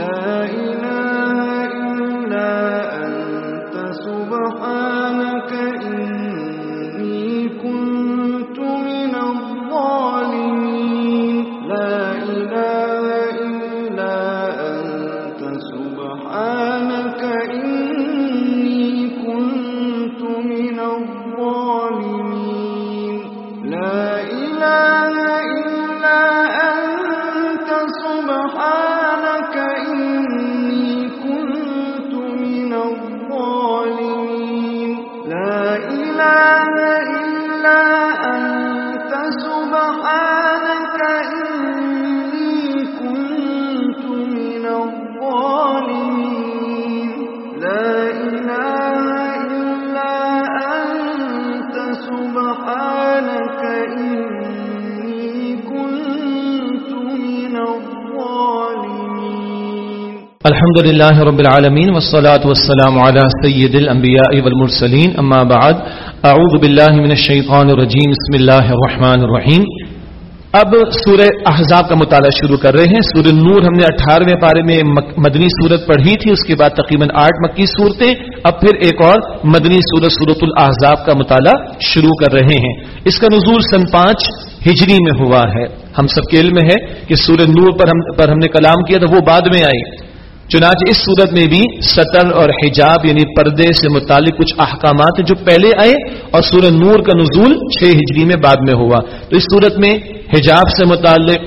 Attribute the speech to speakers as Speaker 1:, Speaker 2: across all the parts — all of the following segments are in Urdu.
Speaker 1: love. الحمد لله رب العالمين والصلاة والسلام على سيد الأنبياء والمرسلين. أما بعد، أعوذ بالله من الشيطان الرجيم. بسم الله الرحمن الرحيم. اب سورہ احزاب کا مطالعہ شروع کر رہے ہیں. سورہ نور ہم نے اٹھارہویں پارے میں مدنی صورت پڑھی تھی. اس کے بعد تقریباً آٹھ مکی صورتیں. اب پھر ایک اور مدنی سورت سورت الاحزاب کا مطالعہ شروع کر رہے ہیں. اس کا نزول سن پانچ ہجری میں ہوا ہے. ہم سب کے علم ہے کہ سورہ نور پر ہم پر ہم نے کلام کیا تھا، وہ بعد میں آئی. چنانچہ اس صورت میں بھی سطر اور حجاب یعنی پردے سے متعلق کچھ احکامات ہیں جو پہلے آئے اور سورہ نور کا نزول چھ ہجری میں بعد میں ہوا۔ تو اس صورت میں حجاب سے متعلق،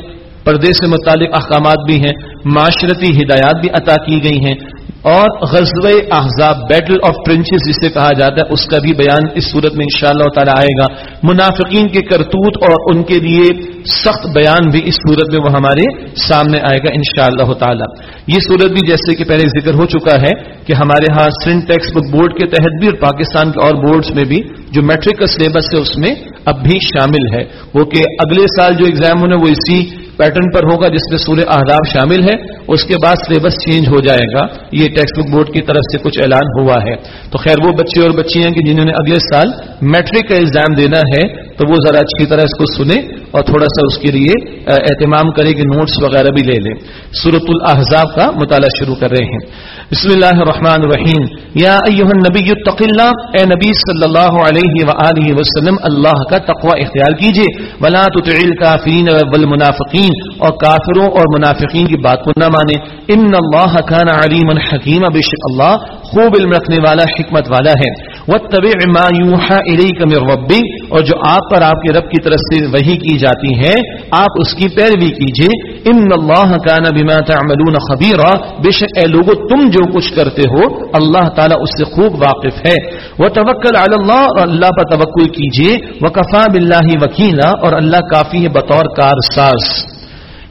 Speaker 1: پردے سے متعلق احکامات بھی ہیں، معاشرتی ہدایات بھی عطا کی گئی ہیں۔ اور غزب احزاب بیٹل آف پرنچز جسے کہا جاتا ہے، اس کا بھی بیان اس صورت میں انشاءاللہ تعالی آئے گا۔ منافقین کے کرتوت اور ان کے لیے سخت بیان بھی اس صورت میں وہ ہمارے سامنے آئے گا انشاءاللہ تعالی۔ یہ صورت بھی جیسے کہ پہلے ذکر ہو چکا ہے کہ ہمارے ہاں سنٹ ٹیکسٹ بک بورڈ کے تحت بھی اور پاکستان کے اور بورڈز میں بھی جو میٹرک کا سلیبس ہے اس میں اب بھی شامل ہے۔ وہ کہ اگلے سال جو ایگزام ہونے وہ اسی پیٹرن پر ہوگا جس میں سورہ احداب شامل ہے، اس کے بعد سلیبس چینج ہو جائے گا۔ یہ ٹیکسٹ بک بورڈ کی طرف سے کچھ اعلان ہوا ہے۔ تو خیر، وہ بچے اور بچیاں کہ جنہوں نے اگلے سال میٹرک کا ایگزام دینا ہے، تو وہ ذرا اچھی طرح اس کو سنیں اور تھوڑا سا اس کے لیے اہتمام کرے کہ نوٹس وغیرہ بھی لے لیں۔ سورت الاحزاب کا مطالعہ شروع کر رہے ہیں۔ بسم اللہ الرحمن الرحیم۔ یا النبی اللہ، اے نبی صلی اللہ علیہ وآلہ وسلم، اللہ کا تقوی اختیار کیجیے۔ ولا تطع الکافرین والمنافقین، اور کافروں اور منافقین کی بات کو نہ مانے ان اللہ کان علیما حکیما بشک اللہ خوب علم رکھنے والا، حکمت والا ہے۔ واتبع ما یوحى من ربک اور جو آپ پر آپ کے رب کی طرف سے وحی کی جاتی ہے آپ اس کی پیروی کیجیے۔ ان اللہ کان بما تعملون خبیرا بے شک اے لوگوں تم جو کچھ کرتے ہو، اللہ تعالیٰ اس سے خوب واقف ہے۔ وہ توکل اللہ اور اللہ پر توکل کیجیے وہ کفا بلّہ وکیلا اور اللہ کافی ہے بطور کار ساز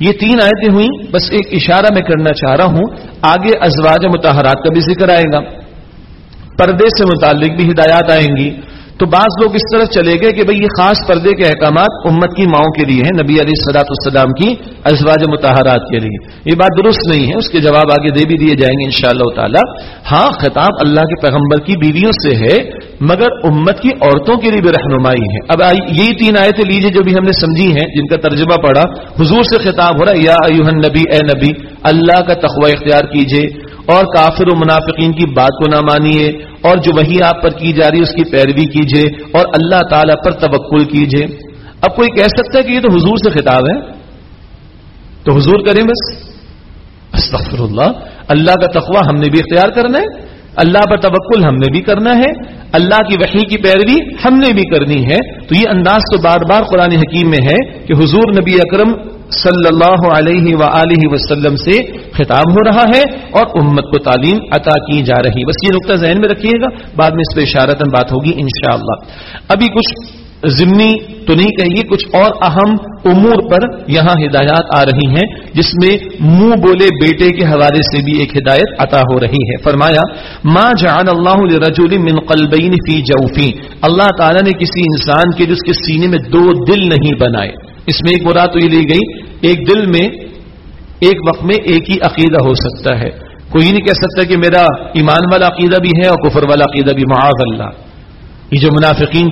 Speaker 1: یہ تین آیتیں ہوئی بس ایک اشارہ میں کرنا چاہ رہا ہوں۔ آگے ازواج متحرات کا بھی ذکر آئے گا۔ پردے سے متعلق بھی ہدایات آئیں گی۔ تو بعض لوگ اس طرح چلے گئے کہ بھئی یہ خاص پردے کے احکامات امت کی ماؤں کے لیے ہیں، نبی علیہ سلاۃ السلام کی ازواج متحرات کے لیے۔ یہ بات درست نہیں ہے، اس کے جواب آگے دے بھی دیے جائیں گے انشاءاللہ شاء تعالی۔ ہاں خطاب اللہ کے پیغمبر کی بیویوں سے ہے، مگر امت کی عورتوں کے لیے بھی رہنمائی ہے۔ اب یہی تین آیتیں لیجیے جو بھی ہم نے سمجھی ہیں، جن کا ترجمہ پڑا حضور سے خطاب ہو رہا یا ایوہن نبی اے نبی، اللہ کا تخوہ اختیار کیجیے اور کافر و منافقین کی بات کو نہ مانیے۔ اور جو وہی آپ پر کی جا رہی ہے، اس کی پیروی کیجیے اور اللہ تعالی پر توکل کیجیے اب کوئی کہہ سکتا ہے کہ یہ تو حضور سے خطاب ہے۔ تو حضور کریں بس۔ استغفر اللہ اللہ کا تخوہ ہم نے بھی اختیار کرنا ہے۔ اللہ پر توکل ہم نے بھی کرنا ہے۔ اللہ کی وحی کی پیروی ہم نے بھی کرنی ہے۔ تو یہ انداز تو بار بار قرآن حکیم میں ہے کہ حضور نبی اکرم صلی اللہ علیہ و وسلم سے خطاب ہو رہا ہے اور امت کو تعلیم عطا کی جا رہی بس یہ نقطہ ذہن میں رکھیے گا، بعد میں اس پہ اشارتن بات ہوگی انشاءاللہ۔ ابھی کچھ ضمنی تو نہیں کہیے کچھ اور اہم امور پر یہاں ہدایات آ رہی ہیں، جس میں منہ بولے بیٹے کے حوالے سے بھی ایک ہدایت عطا ہو رہی ہے۔ فرمایا، ما جعل اللہ لرجل من قلبین فی جوفی اللہ تعالیٰ نے کسی انسان کے جس کے سینے میں دو دل نہیں بنائے۔ اس میں ایک مراد تو یہ لی گئی، ایک دل میں، ایک وقت میں ایک ہی عقیدہ ہو سکتا ہے۔ کوئی نہیں کہہ سکتا کہ میرا ایمان والا عقیدہ بھی ہے اور کفر والا عقیدہ بھی، معاذ اللہ۔ یہ جو منافقین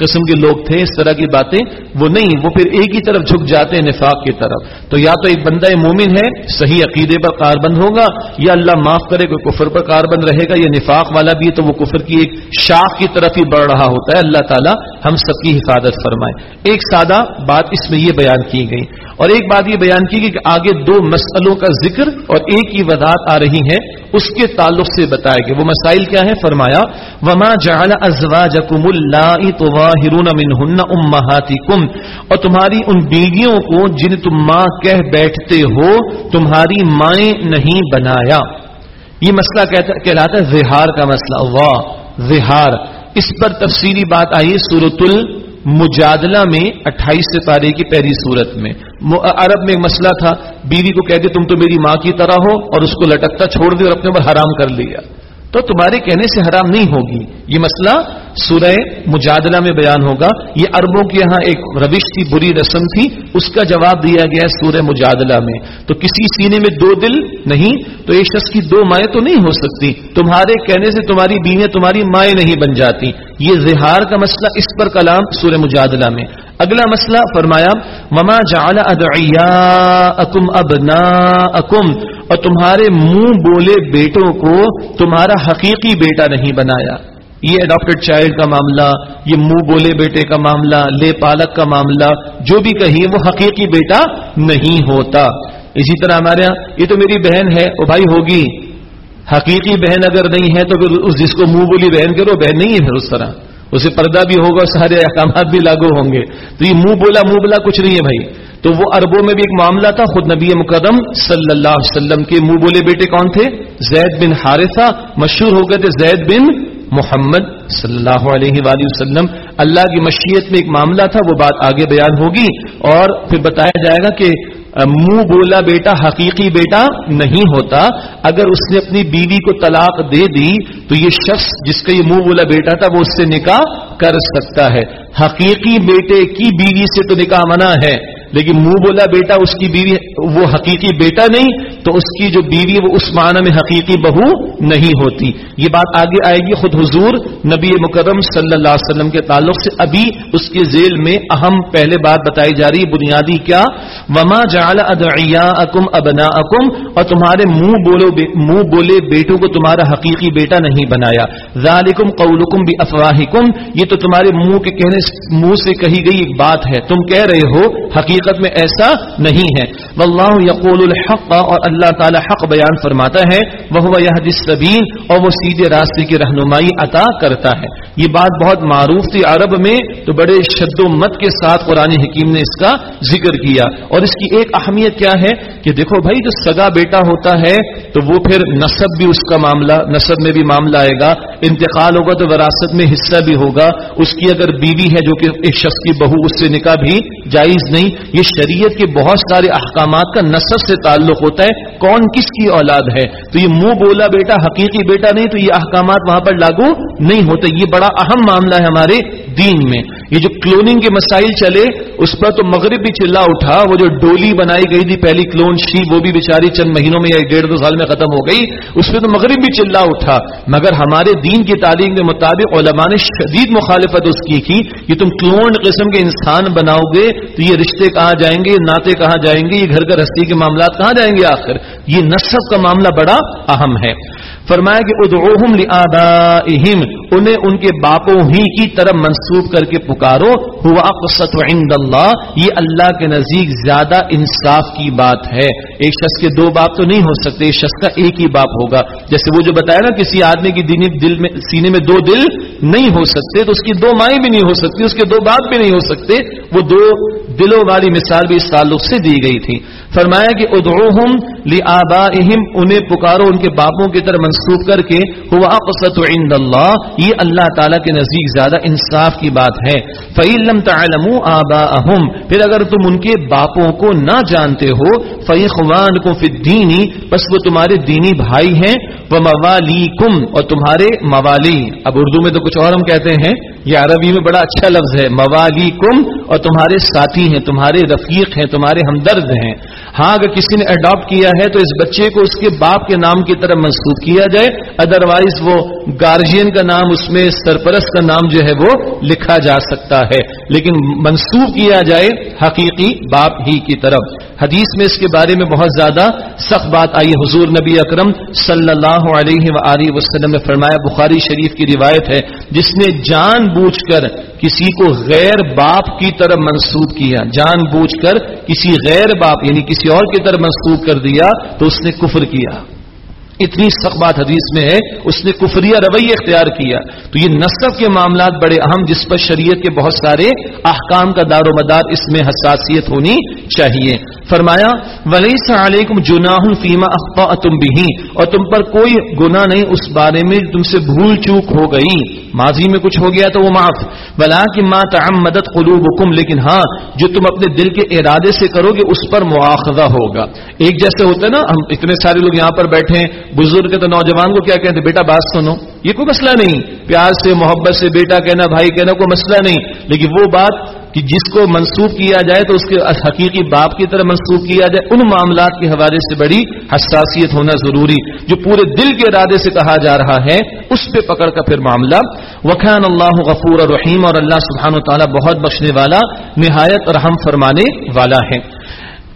Speaker 1: قسم کے لوگ تھے، اس طرح کی باتیں، وہ نہیں، وہ پھر ایک ہی طرف جھک جاتے ہیں نفاق کی طرف۔ تو یا تو ایک بندہ مومن ہے، صحیح عقیدے پر کاربند ہوگا، یا اللہ معاف کرے، کوئی کفر پر کاربند رہے گا، یا نفاق والا بھی ہے، تو وہ کفر کی ایک شاخ کی طرف ہی بڑھ رہا ہوتا ہے۔ اللہ تعالیٰ ہم سب کی حفاظت فرمائے۔ ایک سادہ بات اس میں یہ بیان کی گئی۔ اور ایک بات یہ بیان کی کہ آگے دو مسئلوں کا ذکر اور ایک ہی وضاحت آ رہی ہے اس کے تعلق سے بتایا گیا۔ وہ مسائل کیا ہے فرمایا، وما جعل ازواجکم اللہ تظاہرون منہن امہاتکم اور تمہاری ان بیویوں کو جن تم ماں کہہ بیٹھتے ہو، تمہاری مائیں نہیں بنایا۔ یہ مسئلہ کہلاتا ہے زہار کا مسئلہ۔ واہ زہار۔ اس پر تفصیلی بات آئی سورت ال مجادلہ میں اٹھائیس ستارے کی پہلی صورت میں۔ عرب میں ایک مسئلہ تھا، بیوی کو کہتے تم تو میری ماں کی طرح ہو اور اس کو لٹکتا چھوڑ دیا اور اپنے اوپر حرام کر لیا۔ تو تمہارے کہنے سے حرام نہیں ہوگی۔ یہ مسئلہ سورہ مجادلہ میں بیان ہوگا۔ یہ اربوں کے یہاں ایک روش تھی، بری رسم تھی۔ اس کا جواب دیا گیا سورہ مجادلہ میں۔ تو کسی سینے میں دو دل نہیں، تو ایک شخص کی دو مائیں تو نہیں ہو سکتی۔ تمہارے کہنے سے تمہاری بیویں تمہاری مائیں نہیں بن جاتی۔ یہ زہار کا مسئلہ اس پر کلام سورہ مجادلہ میں۔ اگلا مسئلہ فرمایا مما جعل ادعیاءکم ابناءکم اور تمہارے منہ بولے بیٹوں کو تمہارا حقیقی بیٹا نہیں بنایا۔ یہ اڈاپٹڈ چائلڈ کا معاملہ، یہ منہ بولے بیٹے کا معاملہ، لے پالک کا معاملہ، جو بھی کہیے وہ حقیقی بیٹا نہیں ہوتا۔ اسی طرح ہمارے یہاں، یہ تو میری بہن ہے، وہ بھائی ہوگی۔ حقیقی بہن اگر نہیں ہے تو پھر جس کو منہ بولی بہن کرو بہن نہیں ہے پھر اس طرح۔ اسے پردہ بھی ہوگا سارے احکامات بھی لاگو ہوں گے۔ تو یہ منہ بولا منہ بولا کچھ نہیں ہے بھائی۔ تو وہ اربوں میں بھی ایک معاملہ تھا، خود نبی مقدم صلی اللہ علیہ وسلم کے منہ بولے بیٹے کون تھے؟ زید بن حارثہ۔ مشہور ہو گئے تھے زید بن محمد صلی اللہ علیہ وآلہ وسلم۔ اللہ کی مشیت میں ایک معاملہ تھا، وہ بات آگے بیان ہوگی اور پھر بتایا جائے گا کہ منہ بولا بیٹا، حقیقی بیٹا نہیں ہوتا۔ اگر اس نے اپنی بیوی کو طلاق دے دی، تو یہ شخص جس کا یہ منہ بولا بیٹا تھا، وہ اس سے نکاح کر سکتا ہے۔ حقیقی بیٹے کی بیوی سے تو نکاح منع ہے، لیکن منہ بولا بیٹا، اس کی بیوی وہ حقیقی بیٹا نہیں، تو اس کی جو بیوی وہ اس معنی میں حقیقی بہو نہیں ہوتی۔ یہ بات آگے آئے گی خود حضور نبی مکرم صلی اللہ علیہ وسلم کے تعلق سے۔ ابھی اس کے ذیل میں اہم پہلے بات بتائی جا رہی بنیادی کیا؟ وما جعل ادعیاءکم ابناءکم اور تمہارے منہ بولو منہ بولے بیٹوں کو تمہارا حقیقی بیٹا نہیں بنایا۔ ذالکم قولکم بافواہکم یہ تو تمہارے منہ کے کہنے منہ سے کہی گئی ایک بات ہے۔ تم کہہ رہے ہو، حقیقت میں ایسا نہیں ہے۔ واللہ یقول الحق اور اللہ تعالی حق بیان فرماتا ہے وہ السبیل اور وہ سیدھے راستے کی رہنمائی عطا کرتا ہے۔ یہ بات بہت معروف تھی عرب میں، تو بڑے شد و مت کے ساتھ قرآن حکیم نے اس کا ذکر کیا۔ اور اس کی ایک اہمیت کیا ہے کہ دیکھو بھائی، جو سگا بیٹا ہوتا ہے، تو وہ پھر نصب بھی اس کا معاملہ، نصب میں بھی معاملہ آئے گا۔ انتقال ہوگا تو وراثت میں حصہ بھی ہوگا۔ اس کی اگر بیوی ہے جو کہ ایک شخص کی بہو، اس سے نکاح بھی جائز نہیں۔ یہ شریعت کے بہت سارے علامات کا نصب سے تعلق ہوتا ہے کون کس کی اولاد ہے تو یہ منہ بولا بیٹا حقیقی بیٹا نہیں تو یہ احکامات وہاں پر لاگو نہیں ہوتے یہ بڑا اہم معاملہ ہے ہمارے دین میں۔ یہ جو کلوننگ کے مسائل چلے، اس پر تو مغرب بھی چلا اٹھا، وہ جو ڈولی بنائی گئی تھی، پہلی کلون شی وہ بھی بیچاری چند مہینوں میں یا ڈیڑھ دو سال میں ختم ہو گئی۔ اس پہ تو مغرب بھی چلا اٹھا۔ مگر ہمارے دین کی تعلیم کے مطابق علماء نے شدید مخالفت اس کی کی کہ تم کلون قسم کے انسان بناؤ گے تو یہ رشتے کہاں جائیں گے؟ یہ ناطے کہاں جائیں گے؟ یہ گھر گھر ہستی کے معاملات کہاں جائیں گے آخر؟ یہ نصب کا معاملہ بڑا اہم ہے۔ فرمایا کہ ادعوہم لآبائہم، انہیں ان کے باپوں ہی کی طرف منسوب کر کے پکارو ہوا اقصت عند اللہ، یہ اللہ کے نزدیک زیادہ انصاف کی بات ہے۔ ایک شخص کے دو باپ تو نہیں ہو سکتے، ایک شخص کا ایک ہی باپ ہوگا۔ جیسے وہ جو بتایا نا کسی آدمی کی دینی دل میں، سینے میں دو دل نہیں ہو سکتے، تو اس کی دو مائیں بھی نہیں ہو سکتی، اس کے دو باپ بھی نہیں ہو سکتے۔ وہ دو دلوں والی مثال بھی اس تعلق سے دی گئی تھی۔ فرمایا کہ ادعوہم لآبائہم، انہیں پکارو، ان کے باپوں کی طرح منسوخ کر کے، ہوا اقصت عند اللہ، یہ اللہ تعالیٰ کے نزدیک زیادہ انصاف کی بات ہے۔ فعلم تعلموا آباءہم پھر اگر تم ان کے باپوں کو نہ جانتے ہو فیخوان کو فی الدینی بس وہ تمہارے دینی بھائی ہیں وہ موالیکم اور تمہارے موالی۔ اب اردو میں تو کچھ اور ہم کہتے ہیں، یہ عربی میں بڑا اچھا لفظ ہے، موالیکم، اور تمہارے ساتھی ہیں، تمہارے رفیق ہیں، تمہارے ہمدرد ہیں۔ ہاں اگر کسی نے اڈاپٹ کیا ہے تو اس بچے کو اس کے باپ کے نام کی طرح منسوخ کیا جائے۔ ادروائز وہ گارجین کا نام، اس میں سرپرست کا نام جو ہے وہ لکھا جا سکتا ہے۔ لیکن منسوخ کیا جائے حقیقی باپ ہی کی طرف۔ حدیث میں اس کے بارے میں بہت زیادہ سخت بات آئی حضور نبی اکرم صلی اللہ علیہ وآلہ وسلم نے فرمایا، بخاری شریف کی روایت ہے، جس نے جان بوجھ کر کسی کو غیر باپ کی طرف منسوب کیا، جان بوجھ کر کسی غیر باپ یعنی کسی اور کی طرف منسوب کر دیا، تو اس نے کفر کیا۔ اتنی سخت بات حدیث میں ہے، اس نے کفریہ رویہ اختیار کیا۔ تو یہ نصب کے معاملات بڑے اہم، جس پر شریعت کے بہت سارے احکام کا دار و مدار اس میں حساسیت ہونی چاہیے۔ فرمایا ولیس علیکم جناح فیما اخطأتم به۔ اور تم پر کوئی گناہ نہیں، اس بارے میں تم سے بھول چوک ہو گئی۔ ماضی میں کچھ ہو گیا تو وہ معاف۔ بلا کہ ولکن ما تعمدت قلوبکم لیکن ہاں جو تم اپنے دل کے ارادے سے کرو گے، اس پر مواخذہ ہوگا۔ ایک جیسے ہوتے نا، ہم اتنے سارے لوگ یہاں پر بیٹھے ہیں بزرگ تو نوجوان کو کیا کہتے ہیں؟ بیٹا بات سنو۔ یہ کوئی مسئلہ نہیں۔ پیار سے، محبت سے بیٹا کہنا، بھائی کہنا کوئی مسئلہ نہیں۔ لیکن وہ بات کہ جس کو منسوخ کیا جائے تو اس کے حقیقی باپ کی طرح منسوخ کیا جائے، ان معاملات کے حوالے سے بڑی حساسیت ہونا ضروری۔ جو پورے دل کے ارادے سے کہا جا رہا ہے، اس پہ پکڑ کا پھر معاملہ۔ وخان اللہ غفور اور رحیم اور اللہ سبحانہ و تعالیٰ بہت بخشنے والا، نہایت رحم فرمانے والا ہے۔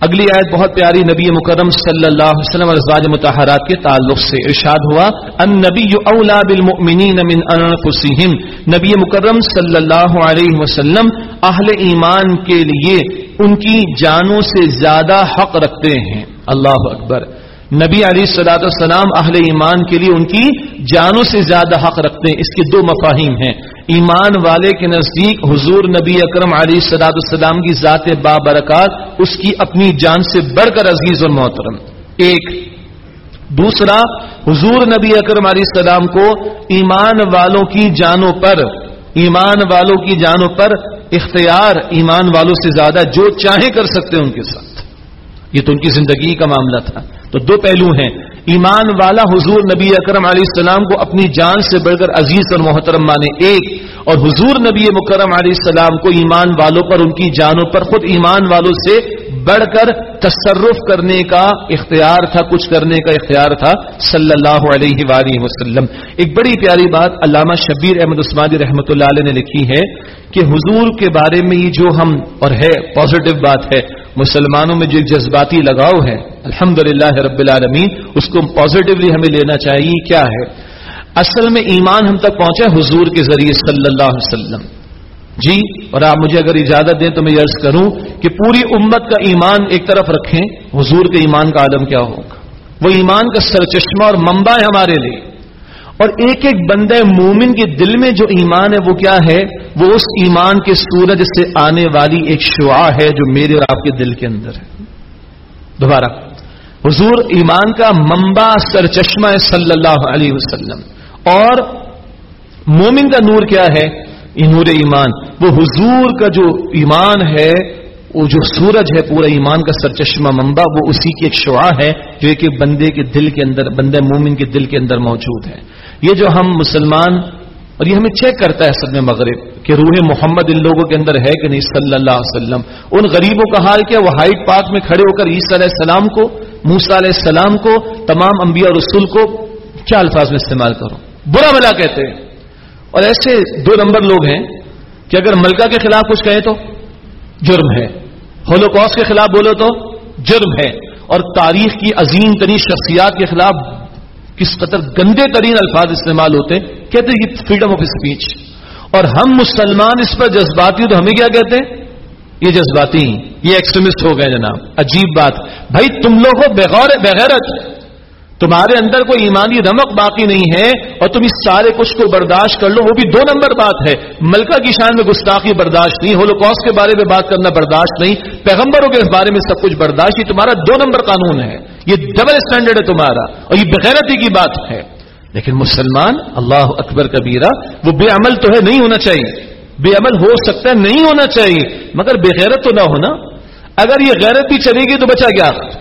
Speaker 1: اگلی آیت بہت پیاری نبی مکرم صلی اللہ علیہ وسلم ازواج متحرات کے تعلق سے ارشاد ہوا ان نبی اولا بالمؤمنین من انفسهم نبی مکرم صلی اللہ علیہ وسلم اہل ایمان کے لیے ان کی جانوں سے زیادہ حق رکھتے ہیں۔ اللہ اکبر۔ نبی علی صلاح السلام اہل ایمان کے لیے ان کی جانوں سے زیادہ حق رکھتے ہیں۔ اس کے دو مفاہیم ہیں۔ ایمان والے کے نزدیک حضور نبی اکرم علی صداد السلام کی ذات بابرکات، اس کی اپنی جان سے بڑھ کر عزیز اور محترم۔ ایک۔ دوسرا، حضور نبی اکرم علی السلام کو ایمان والوں کی جانوں پر، ایمان والوں کی جانوں پر اختیار ایمان والوں سے زیادہ جو چاہیں کر سکتے ہیں ان کے ساتھ۔ یہ تو ان کی زندگی کا معاملہ تھا۔ تو دو پہلو ہیں۔ ایمان والا حضور نبی اکرم علیہ السلام کو اپنی جان سے بڑھ کر عزیز اور محترم مانے ایک، اور حضور نبی مکرم علیہ السلام کو ایمان والوں پر، ان کی جانوں پر خود ایمان والوں سے بڑھ کر تصرف کرنے کا اختیار تھا، کچھ کرنے کا اختیار تھا۔ صلی اللہ علیہ وآلہ وسلم۔ ایک بڑی پیاری بات علامہ شبیر احمد عثمانی رحمۃ اللہ علیہ نے لکھی ہے کہ حضور کے بارے میں یہ جو ہم، اور ہے پازیٹو بات ہے۔ مسلمانوں میں جو ایک جذباتی لگاؤ ہے الحمد رب العالمین، اس کو پازیٹیولی ہمیں لینا چاہیے کیا ہے؟ اصل میں ایمان ہم تک پہنچا حضور کے ذریعے صلی اللہ علیہ وسلم۔ جی اور آپ مجھے اگر اجازت دیں تو میں عرض کروں کہ پوری امت کا ایمان ایک طرف رکھیں، حضور کے ایمان کا عالم کیا ہوگا؟ وہ ایمان کا سرچشمہ اور منبع ہے ہمارے لیے۔ اور ایک ایک بندے مومن کے دل میں جو ایمان ہے، وہ کیا ہے؟ وہ اس ایمان کے سورج سے آنے والی ایک شعا ہے جو میرے اور آپ کے دل کے اندر ہے۔ دوبارہ، حضور ایمان کا منبع سر چشمہ ہے صلی اللہ علیہ وسلم۔ اور مومن کا نور کیا ہے؟ نور ایمان۔ وہ حضور کا جو ایمان ہے، وہ جو سورج ہے، پورا ایمان کا سر چشمہ منبع، وہ اسی کی ایک شعا ہے جو ایک بندے کے دل کے اندر بندے مومن کے دل کے اندر موجود ہے۔ یہ جو ہم مسلمان، اور یہ ہمیں چیک کرتا ہے سب میں مغرب کہ روح محمد ان لوگوں کے اندر ہے کہ نہیں صلی اللہ علیہ وسلم؟ ان غریبوں کا حال کیا؟ وہ ہائٹ پارک میں کھڑے ہو کر عیسی علیہ السلام کو موسا علیہ السلام کو، تمام انبیاء رسول کو کیا الفاظ میں استعمال کرو برا بلا کہتے ہیں۔ اور ایسے دو نمبر لوگ ہیں کہ اگر ملکہ کے خلاف کچھ کہیں تو جرم ہے۔ ہولوکوس کے خلاف بولو تو جرم ہے۔ اور تاریخ کی عظیم ترین شخصیات کے خلاف کس قدر گندے ترین الفاظ استعمال ہوتے ہیں؟ کہتے ہیں یہ فریڈم آف اسپیچ اور ہم مسلمان اس پر جذباتی تو ہمیں کیا کہتے ہیں؟ یہ جذباتی یہ ایکسٹریمسٹ ہو گئے جناب۔ عجیب بات۔ بھائی تم لوگوں بغیر بغیرت۔ تمہارے اندر کوئی ایمانی رمق باقی نہیں ہے اور تم اس سارے کچھ کو برداشت کر لو۔ وہ بھی دو نمبر بات ہے۔ ملکہ کی شان میں گستاخی برداشت نہیں۔ ہولوکوس کے بارے میں بات کرنا برداشت نہیں۔ پیغمبروں کے بارے میں سب کچھ برداشت یہ تمہارا دو نمبر قانون ہے۔ یہ ڈبل اسٹینڈرڈ ہے تمہارا۔ اور یہ بغیرتی کی بات ہے۔ لیکن مسلمان اللہ اکبر کبیرہ، وہ بے عمل تو ہے، نہیں ہونا چاہیے۔ بے عمل ہو سکتا ہے، نہیں ہونا چاہیے۔ مگر بغیرت تو نہ ہونا۔ اگر یہ غیرت بھی چلے گی تو بچا گیا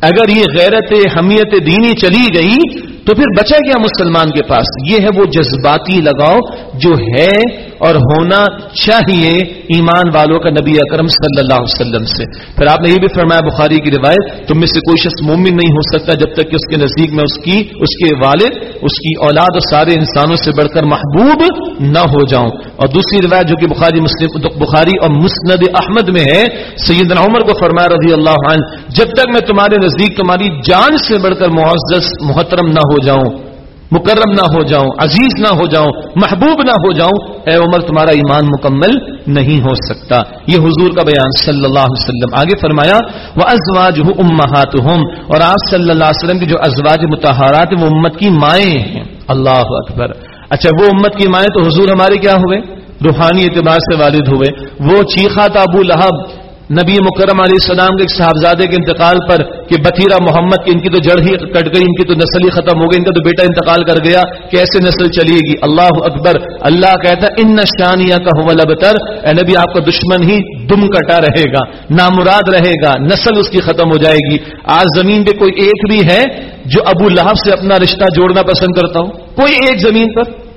Speaker 1: اگر یہ غیرت حمیت دینی چلی گئی تو پھر بچا گیا مسلمان کے پاس؟ یہ ہے وہ جذباتی لگاؤ جو ہے اور ہونا چاہیے ایمان والوں کا نبی اکرم صلی اللہ علیہ وسلم سے۔ پھر آپ نے یہ بھی فرمایا بخاری کی روایت، تم میں سے کوئی شخص مومن نہیں ہو سکتا جب تک کہ اس کے نزدیک میں اس کی، اس کے والد، اس کی اولاد اور سارے انسانوں سے بڑھ کر محبوب نہ ہو جاؤں۔ اور دوسری روایت جو کہ بخاری مسلم، بخاری اور مسند احمد میں ہے، سیدنا عمر کو فرمایا رضی اللہ عنہ، جب تک میں تمہارے نزدیک تمہاری جان سے بڑھ کر معزز، محترم نہ ہو جاؤں مکرم نہ ہو جاؤں، عزیز نہ ہو جاؤں، محبوب نہ ہو جاؤں، اے عمر تمہارا ایمان مکمل نہیں ہو سکتا۔ یہ حضور کا بیان صلی اللہ علیہ وسلم آگے فرمایا وہ ازواج امہات اور آپ صلی اللہ علیہ وسلم کی جو ازواج متحرات وہ امت کی مائیں ہیں۔ اللہ اکبر۔ اچھا وہ امت کی مائیں تو حضور ہمارے کیا ہوئے؟ روحانی اعتبار سے والد ہوئے۔ وہ چیخا تابو لہب نبی مکرم علیہ السلام کے صاحبزادے کے انتقال پر کہ بتیرا محمد کی ان کی تو جڑ ہی کٹ گئی، ان کی تو نسل ہی ختم ہو گئی، ان کا تو بیٹا انتقال کر گیا کیسے نسل چلے گی۔ اللہ اکبر، اللہ کہتا ان نشانیہ کا ابتر اے نبی، آپ کا دشمن ہی دم کٹا رہے گا، نامراد رہے گا، نسل اس کی ختم ہو جائے گی۔ آج زمین پہ کوئی ایک بھی ہے جو ابو لہب سے اپنا رشتہ جوڑنا پسند کرتا ہوں کوئی ایک زمین پر؟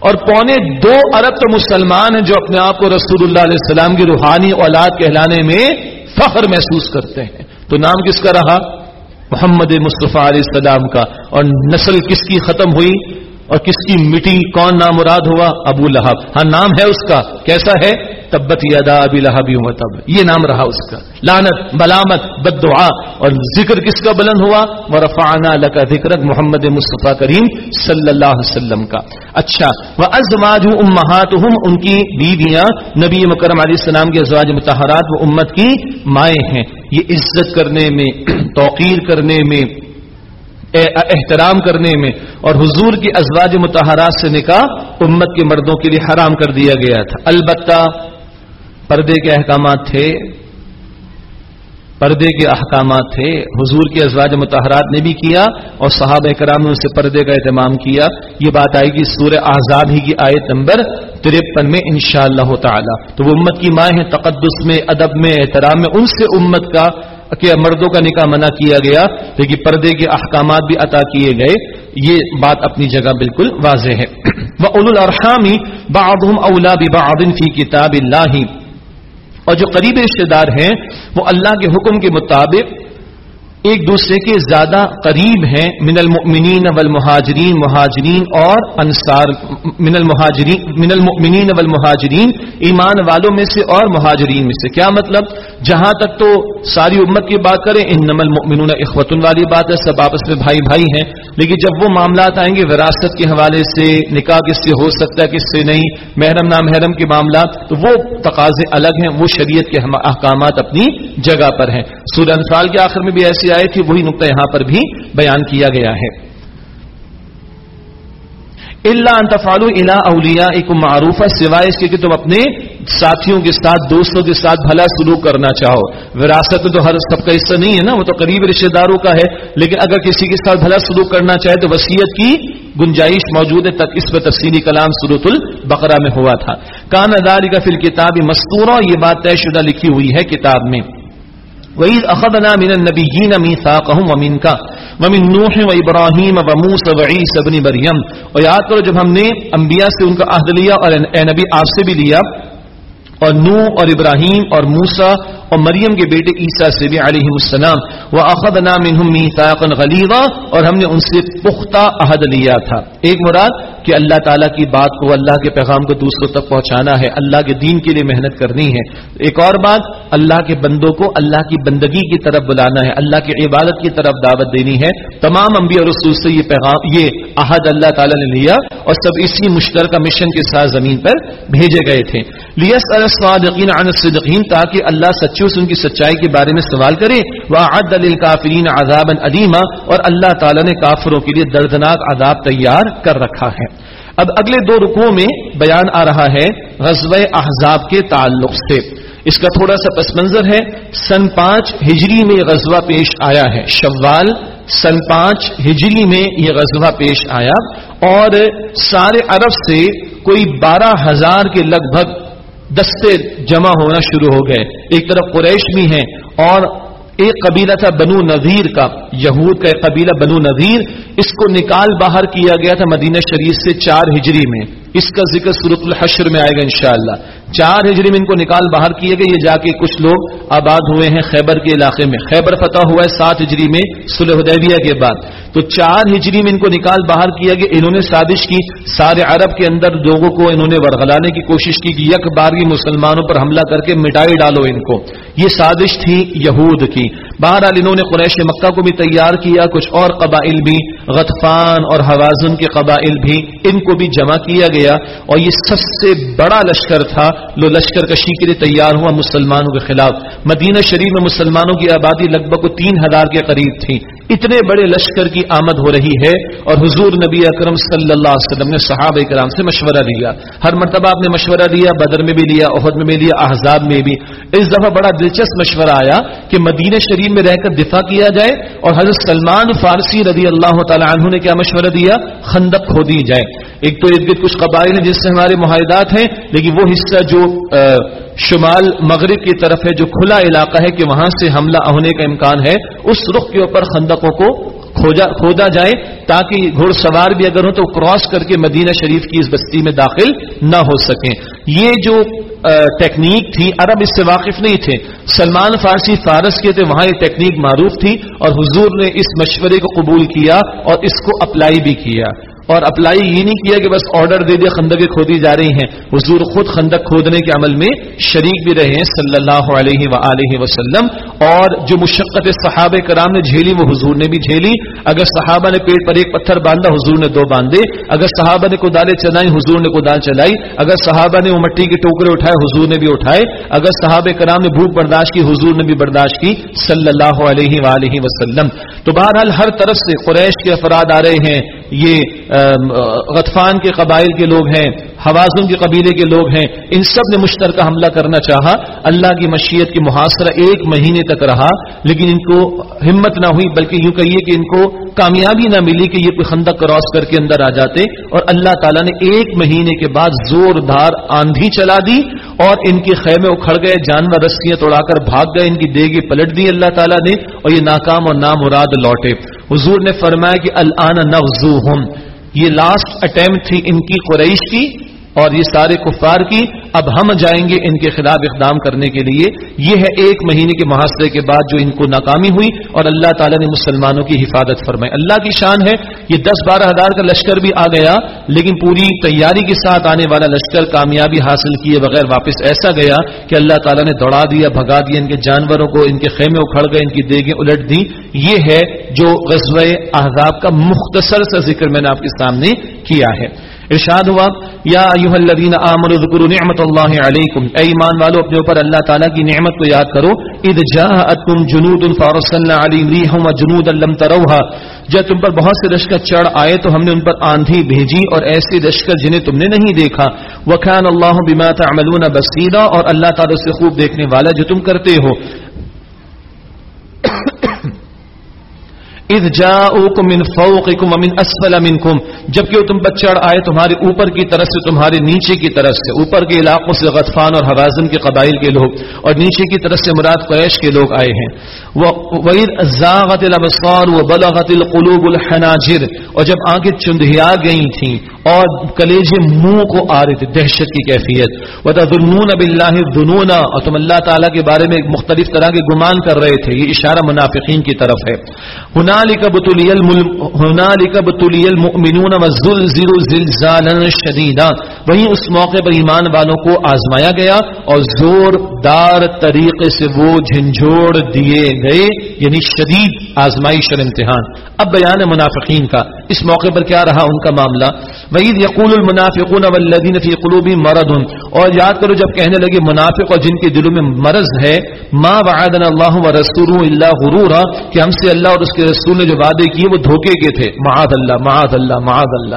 Speaker 1: اور پونے دو ارب تو مسلمان ہیں جو اپنے آپ کو رسول اللہ علیہ السلام کی روحانی اولاد کہلانے میں فخر محسوس کرتے ہیں۔ تو نام کس کا رہا؟ محمد مصطفیٰ علیہ السلام کا۔ اور نسل کس کی ختم ہوئی؟ اور کس کی مٹی کون نام مراد ہوا؟ ابو لہب۔ ہاں نام ہے اس کا۔ کیسا ہے؟ تبت یادا ابی لہبی تب۔ یہ نام رہا اس کا۔ لانت بلامت بد دعا اور ذکر کس کا بلند ہوا؟ وہ لکا ذکر محمد مصطفیٰ کریم صلی اللہ علیہ وسلم کا۔ اچھا وہ ازواج امہات ان کی بیویاں، نبی مکرم علیہ السلام کے ازواج متحرات، وہ امت کی مائیں ہیں۔ یہ عزت کرنے میں، توقیر کرنے میں احترام کرنے میں، اور حضور کی ازواج متحرات سے نکاح امت کے مردوں کے لیے حرام کر دیا گیا تھا۔ البتہ پردے کے احکامات تھے، پردے کے احکامات تھے، حضور کے ازواج متحرات نے بھی کیا اور صحابہ کرام نے اسے پردے کا اہتمام کیا۔ یہ بات آئے گی سورہ آزاد ہی کی آیت نمبر ترپن میں انشاءاللہ اللہ تعالی۔ تو وہ امت کی ماں ہیں تقدس میں، ادب میں، احترام میں، ان سے امت کا کہ مردوں کا نکاح منع کیا گیا۔ لیکن پردے کے احکامات بھی عطا کیے گئے۔ یہ بات اپنی جگہ بالکل واضح ہے۔ وہ اول الرحامی بادم اولا بادن فی کتاب اللہ اور جو قریب رشتے دار ہیں وہ اللہ کے حکم کے مطابق ایک دوسرے کے زیادہ قریب ہیں، من المؤمنین والمہاجرین، مہاجرین اور انصار، من المہاجرین، من المؤمنین والمہاجرین، ایمان والوں میں سے اور مہاجرین میں سے۔ کیا مطلب؟ جہاں تک تو ساری امت کی بات کریں ان نمل المؤمنون اخوتن والی بات ہے، سب آپس میں بھائی بھائی ہیں۔ لیکن جب وہ معاملات آئیں گے وراثت کے حوالے سے، نکاح کس سے ہو سکتا ہے، کس سے نہیں، محرم نامحرم کے معاملات، تو وہ تقاضے الگ ہیں، وہ شریعت کے احکامات اپنی جگہ پر ہیں۔ سورہ انفال کے آخر میں بھی ایسی سے آئے تھی وہی نقطہ یہاں پر بھی بیان کیا گیا ہے۔ اللہ انتفالو الا اولیا ایک معروف ہے سوائے اس کے کہ تم اپنے ساتھیوں کے ساتھ، دوستوں کے ساتھ بھلا سلوک کرنا چاہو۔ وراثت میں تو ہر سب کا حصہ نہیں ہے نا، وہ تو قریب رشتے داروں کا ہے۔ لیکن اگر کسی کے ساتھ بھلا سلوک کرنا چاہے تو وسیعت کی گنجائش موجود ہے۔ تک اس پہ تفصیلی کلام سروت البقرہ میں ہوا تھا۔ کان اداری کا فل کتاب مستورہ یہ بات طے شدہ لکھی ہوئی ہے کتاب میں۔ وعید اخدنا من النبیین میثاقهم ومن کا ومن نوح و ابراہیم و موسی و عیسی ابن مریم اور یاد کرو، جب ہم نے انبیاء سے ان کا عہد لیا اور اے نبی آپ سے بھی لیا، اور نو اور ابراہیم اور موسا اور مریم کے بیٹے عیسیٰ سے بھی علیہ السلام۔ وہ اخد نام غلیظا اور ہم نے ان سے پختہ عہد لیا تھا۔ ایک مراد کہ اللہ تعالیٰ کی بات کو اللہ کے پیغام کو دوسروں تک پہنچانا ہے، اللہ کے دین کے لیے محنت کرنی ہے۔ ایک اور بات، اللہ کے بندوں کو اللہ کی بندگی کی طرف بلانا ہے، اللہ کی عبادت کی طرف دعوت دینی ہے۔ تمام انبیاء اور رسول سے یہ پیغام، یہ عہد اللہ تعالیٰ نے لیا اور سب اسی مشترکہ مشن کے ساتھ زمین پر بھیجے گئے تھے۔ لیس الصادقین عن الصدقین، تاکہ اللہ سچوں سے ان کی سچائی کے بارے میں سوال کرے۔ وعد للکافرین عذابا علیما اور اللہ تعالیٰ نے کافروں کے لیے دردناک عذاب تیار کر رکھا ہے۔ اب اگلے دو رکوع میں بیان آ رہا ہے غزب احزاب کے تعلق سے۔ اس کا تھوڑا سا پس منظر ہے۔ سن پانچ ہجری میں غزوہ پیش آیا ہے۔ شوال، سن پانچ ہجری میں یہ غزوہ پیش آیا۔ اور سارے عرب سے کوئی بارہ ہزار کے لگ بھگ دستے جمع ہونا شروع ہو گئے۔ ایک طرف قریش بھی ہیں اور ایک قبیلہ تھا بنو نذیر کا، یہود کا ایک قبیلہ بنو نذیر، اس کو نکال باہر کیا گیا تھا مدینہ شریف سے چار ہجری میں۔ اس کا ذکر صورت الحشر میں آئے گا انشاءاللہ۔ چار ہجری میں ان کو نکال باہر کیے گئے، یہ جا کے کچھ لوگ آباد ہوئے ہیں خیبر کے علاقے میں۔ خیبر فتح ہوا ہے سات ہجری میں سلح حدیبیہ کے بعد۔ تو چار ہجری میں ان کو نکال باہر کیا گیا انہوں نے سازش کی۔ سارے عرب کے اندر لوگوں کو انہوں نے ورغلانے کی کوشش کی کہ یک بارگی مسلمانوں پر حملہ کر کے مٹائی ڈالو ان کو۔ یہ سازش تھی یہود کی۔ بہرحال انہوں نے قریش مکہ کو بھی تیار کیا، کچھ اور قبائل بھی، غطفان اور حوازن کے قبائل بھی، ان کو بھی جمع کیا گیا۔ اور یہ سب سے بڑا لشکر تھا، جو لشکر کشی کے لیے تیار ہوا مسلمانوں کے خلاف۔ مدینہ شریف میں مسلمانوں کی آبادی لگ بھگ تین ہزار کے قریب تھی۔ اتنے بڑے لشکر کی آمد ہو رہی ہے اور حضور نبی اکرم صلی اللہ علیہ وسلم نے صحابہ کرام سے مشورہ لیا۔ ہر مرتبہ آپ نے مشورہ لیا، بدر میں بھی لیا عہد میں بھی لیا، احزاب میں بھی۔ اس دفعہ بڑا دلچسپ مشورہ آیا کہ مدینہ شریف میں رہ کر دفاع کیا جائے اور حضرت سلمان فارسی رضی اللہ تعالی عنہ نے کیا مشورہ دیا؟ خندق کھو دی جائے۔ ایک تو ارد گرد کچھ قبائل ہیں جس سے ہمارے معاہدات ہیں، لیکن وہ حصہ جو شمال مغرب کی طرف ہے، جو کھلا علاقہ ہے کہ وہاں سے حملہ ہونے کا امکان ہے، اس رخ کے اوپر خندقوں کو کھودا جائے تاکہ گھوڑ سوار بھی اگر ہو تو کراس کر کے مدینہ شریف کی اس بستی میں داخل نہ ہو سکیں۔ یہ جو ٹیکنیک تھی، عرب اس سے واقف نہیں تھے۔ سلمان فارسی فارس کے تھے، وہاں یہ ٹیکنیک معروف تھی اور حضور نے اس مشورے کو قبول کیا اور اس کو اپلائی بھی کیا۔ اور اپلائی یہ نہیں کیا کہ بس آرڈر دے دیا، خندقیں کھودی جا رہی ہیں۔ حضور خود خندق کھودنے کے عمل میں شریک بھی رہے ہیں، صلی اللہ علیہ و وسلم۔ اور جو مشقت صحابہ کرام نے جھیلی، وہ حضور نے بھی جھیلی۔ اگر صحابہ نے پیٹ پر ایک پتھر باندھا، حضور نے دو باندھے۔ اگر صحابہ نے کدالیں چلائی حضور نے کدال چلائی۔ اگر صحابہ نے وہ مٹی کے ٹوکرے اٹھائے، حضور نے بھی اٹھائے۔ اگر صحابہ کرام نے بھوک برداشت کی، حضور نے بھی برداشت کی، صلی اللہ علیہ وآلہ وسلم۔ تو بہرحال ہر طرف سے قریش کے افراد آ رہے ہیں۔ یہ غطفان کے قبائل کے لوگ ہیں، حوازن کے قبیلے کے لوگ ہیں، ان سب نے مشترکہ حملہ کرنا چاہا۔ اللہ کی مشیت کی محاصرہ ایک مہینے تک رہا، لیکن ان کو ہمت نہ ہوئی، بلکہ یوں کہیے کہ ان کو کامیابی نہ ملی کہ یہ کوئی خندہ کراس کر کے اندر آ جاتے۔ اور اللہ تعالیٰ نے ایک مہینے کے بعد زوردار آندھی چلا دی اور ان کے خیمے اکھڑ گئے، جانور رسیاں توڑا کر بھاگ گئے، ان کی دیگی پلٹ دی اللہ تعالیٰ نے اور یہ ناکام اور نامراد لوٹے۔ حضور نے فرمایا کہ الان نغزو یہ لاسٹ اٹمپٹ تھی ان کی قریش کی۔ اور یہ سارے کفار کی اب ہم جائیں گے ان کے خلاف اقدام کرنے کے لیے۔ یہ ہے ایک مہینے کے محاصرے کے بعد جو ان کو ناکامی ہوئی اور اللہ تعالیٰ نے مسلمانوں کی حفاظت فرمائی۔ اللہ کی شان ہے، یہ دس بارہ ہزار کا لشکر بھی آ گیا، لیکن پوری تیاری کے ساتھ آنے والا لشکر کامیابی حاصل کیے بغیر واپس ایسا گیا کہ اللہ تعالیٰ نے دوڑا دیا، بھگا دیا۔ ان کے جانوروں کو، ان کے خیمے اکھڑ گئے، ان کی دیگیں الٹ دی یہ ہے جو غزوہ احزاب کا مختصر سا ذکر میں نے آپ کے سامنے کیا ہے۔ ارشاد ہوا، یا ایوہ الذین آمنوا ذکروا نعمت اللہ علیکم۔ اے ایمان والو، اپنے اوپر اللہ تعالیٰ کی نعمت کو یاد کرو۔ اذ جاءتکم جنود فارسلنا علیم ریحا و لم تروها جب تم پر بہت سے لشکر چڑھ آئے تو ہم نے ان پر آندھی بھیجی اور ایسے لشکر جنہیں تم نے نہیں دیکھا۔ وکان اللہ بما تعملون بصیرا اور اللہ تعالیٰ سے خوب دیکھنے والا جو تم کرتے ہو اذ جاءوکم من فوقکم ومن اسفل منکم جبکہ وہ تم پر چڑھ آئے تمہارے اوپر کی طرف سے، تمہارے نیچے کی طرف سے۔ اوپر کے علاقوں سے غطفان اور حوازن کے قبائل کے لوگ اور نیچے کی طرف سے مراد قریش کے لوگ آئے ہیں۔ وَإِذْ زَاغَتِ الْأَبْصَارُ وَبَلَغَتِ الْقُلُوبُ الْحَنَاجِرِ اور جب آنکھیں چندھیا گئی تھیں اور کلیجے منہ کو آ رہے تھے، دہشت کی کیفیت۔ وَتَظُنُّونَ بِاللَّهِ الظُّنُونَ اور تم اللہ تعالیٰ کے بارے میں مختلف طرح کے گمان کر رہے تھے۔ یہ اشارہ منافقین کی طرف ہے۔ شدیدا وہیں اس موقع پر ایمان والوں کو آزمایا گیا اور زور دار طریقے سے وہ جھنجھوڑ دیے گئے یعنی شدید آزمائش اور امتحان. اب بیان منافقین کا۔ اس موقع پر کیا رہا ان کا معاملہ؟ وعید یقول المنافقون والذین فی قلوبی مرض۔ اور یاد کرو جب کہنے لگے منافق اور جن کے دلوں میں مرض ہے، ما وعدنا اللہ و رسول اللہ غرورا۔ کہ ہم سے اللہ اور اس کے رسول نے جو وعدے کیے، وہ دھوکے کے تھے۔ معاذ اللہ معاذ اللہ معاذ اللہ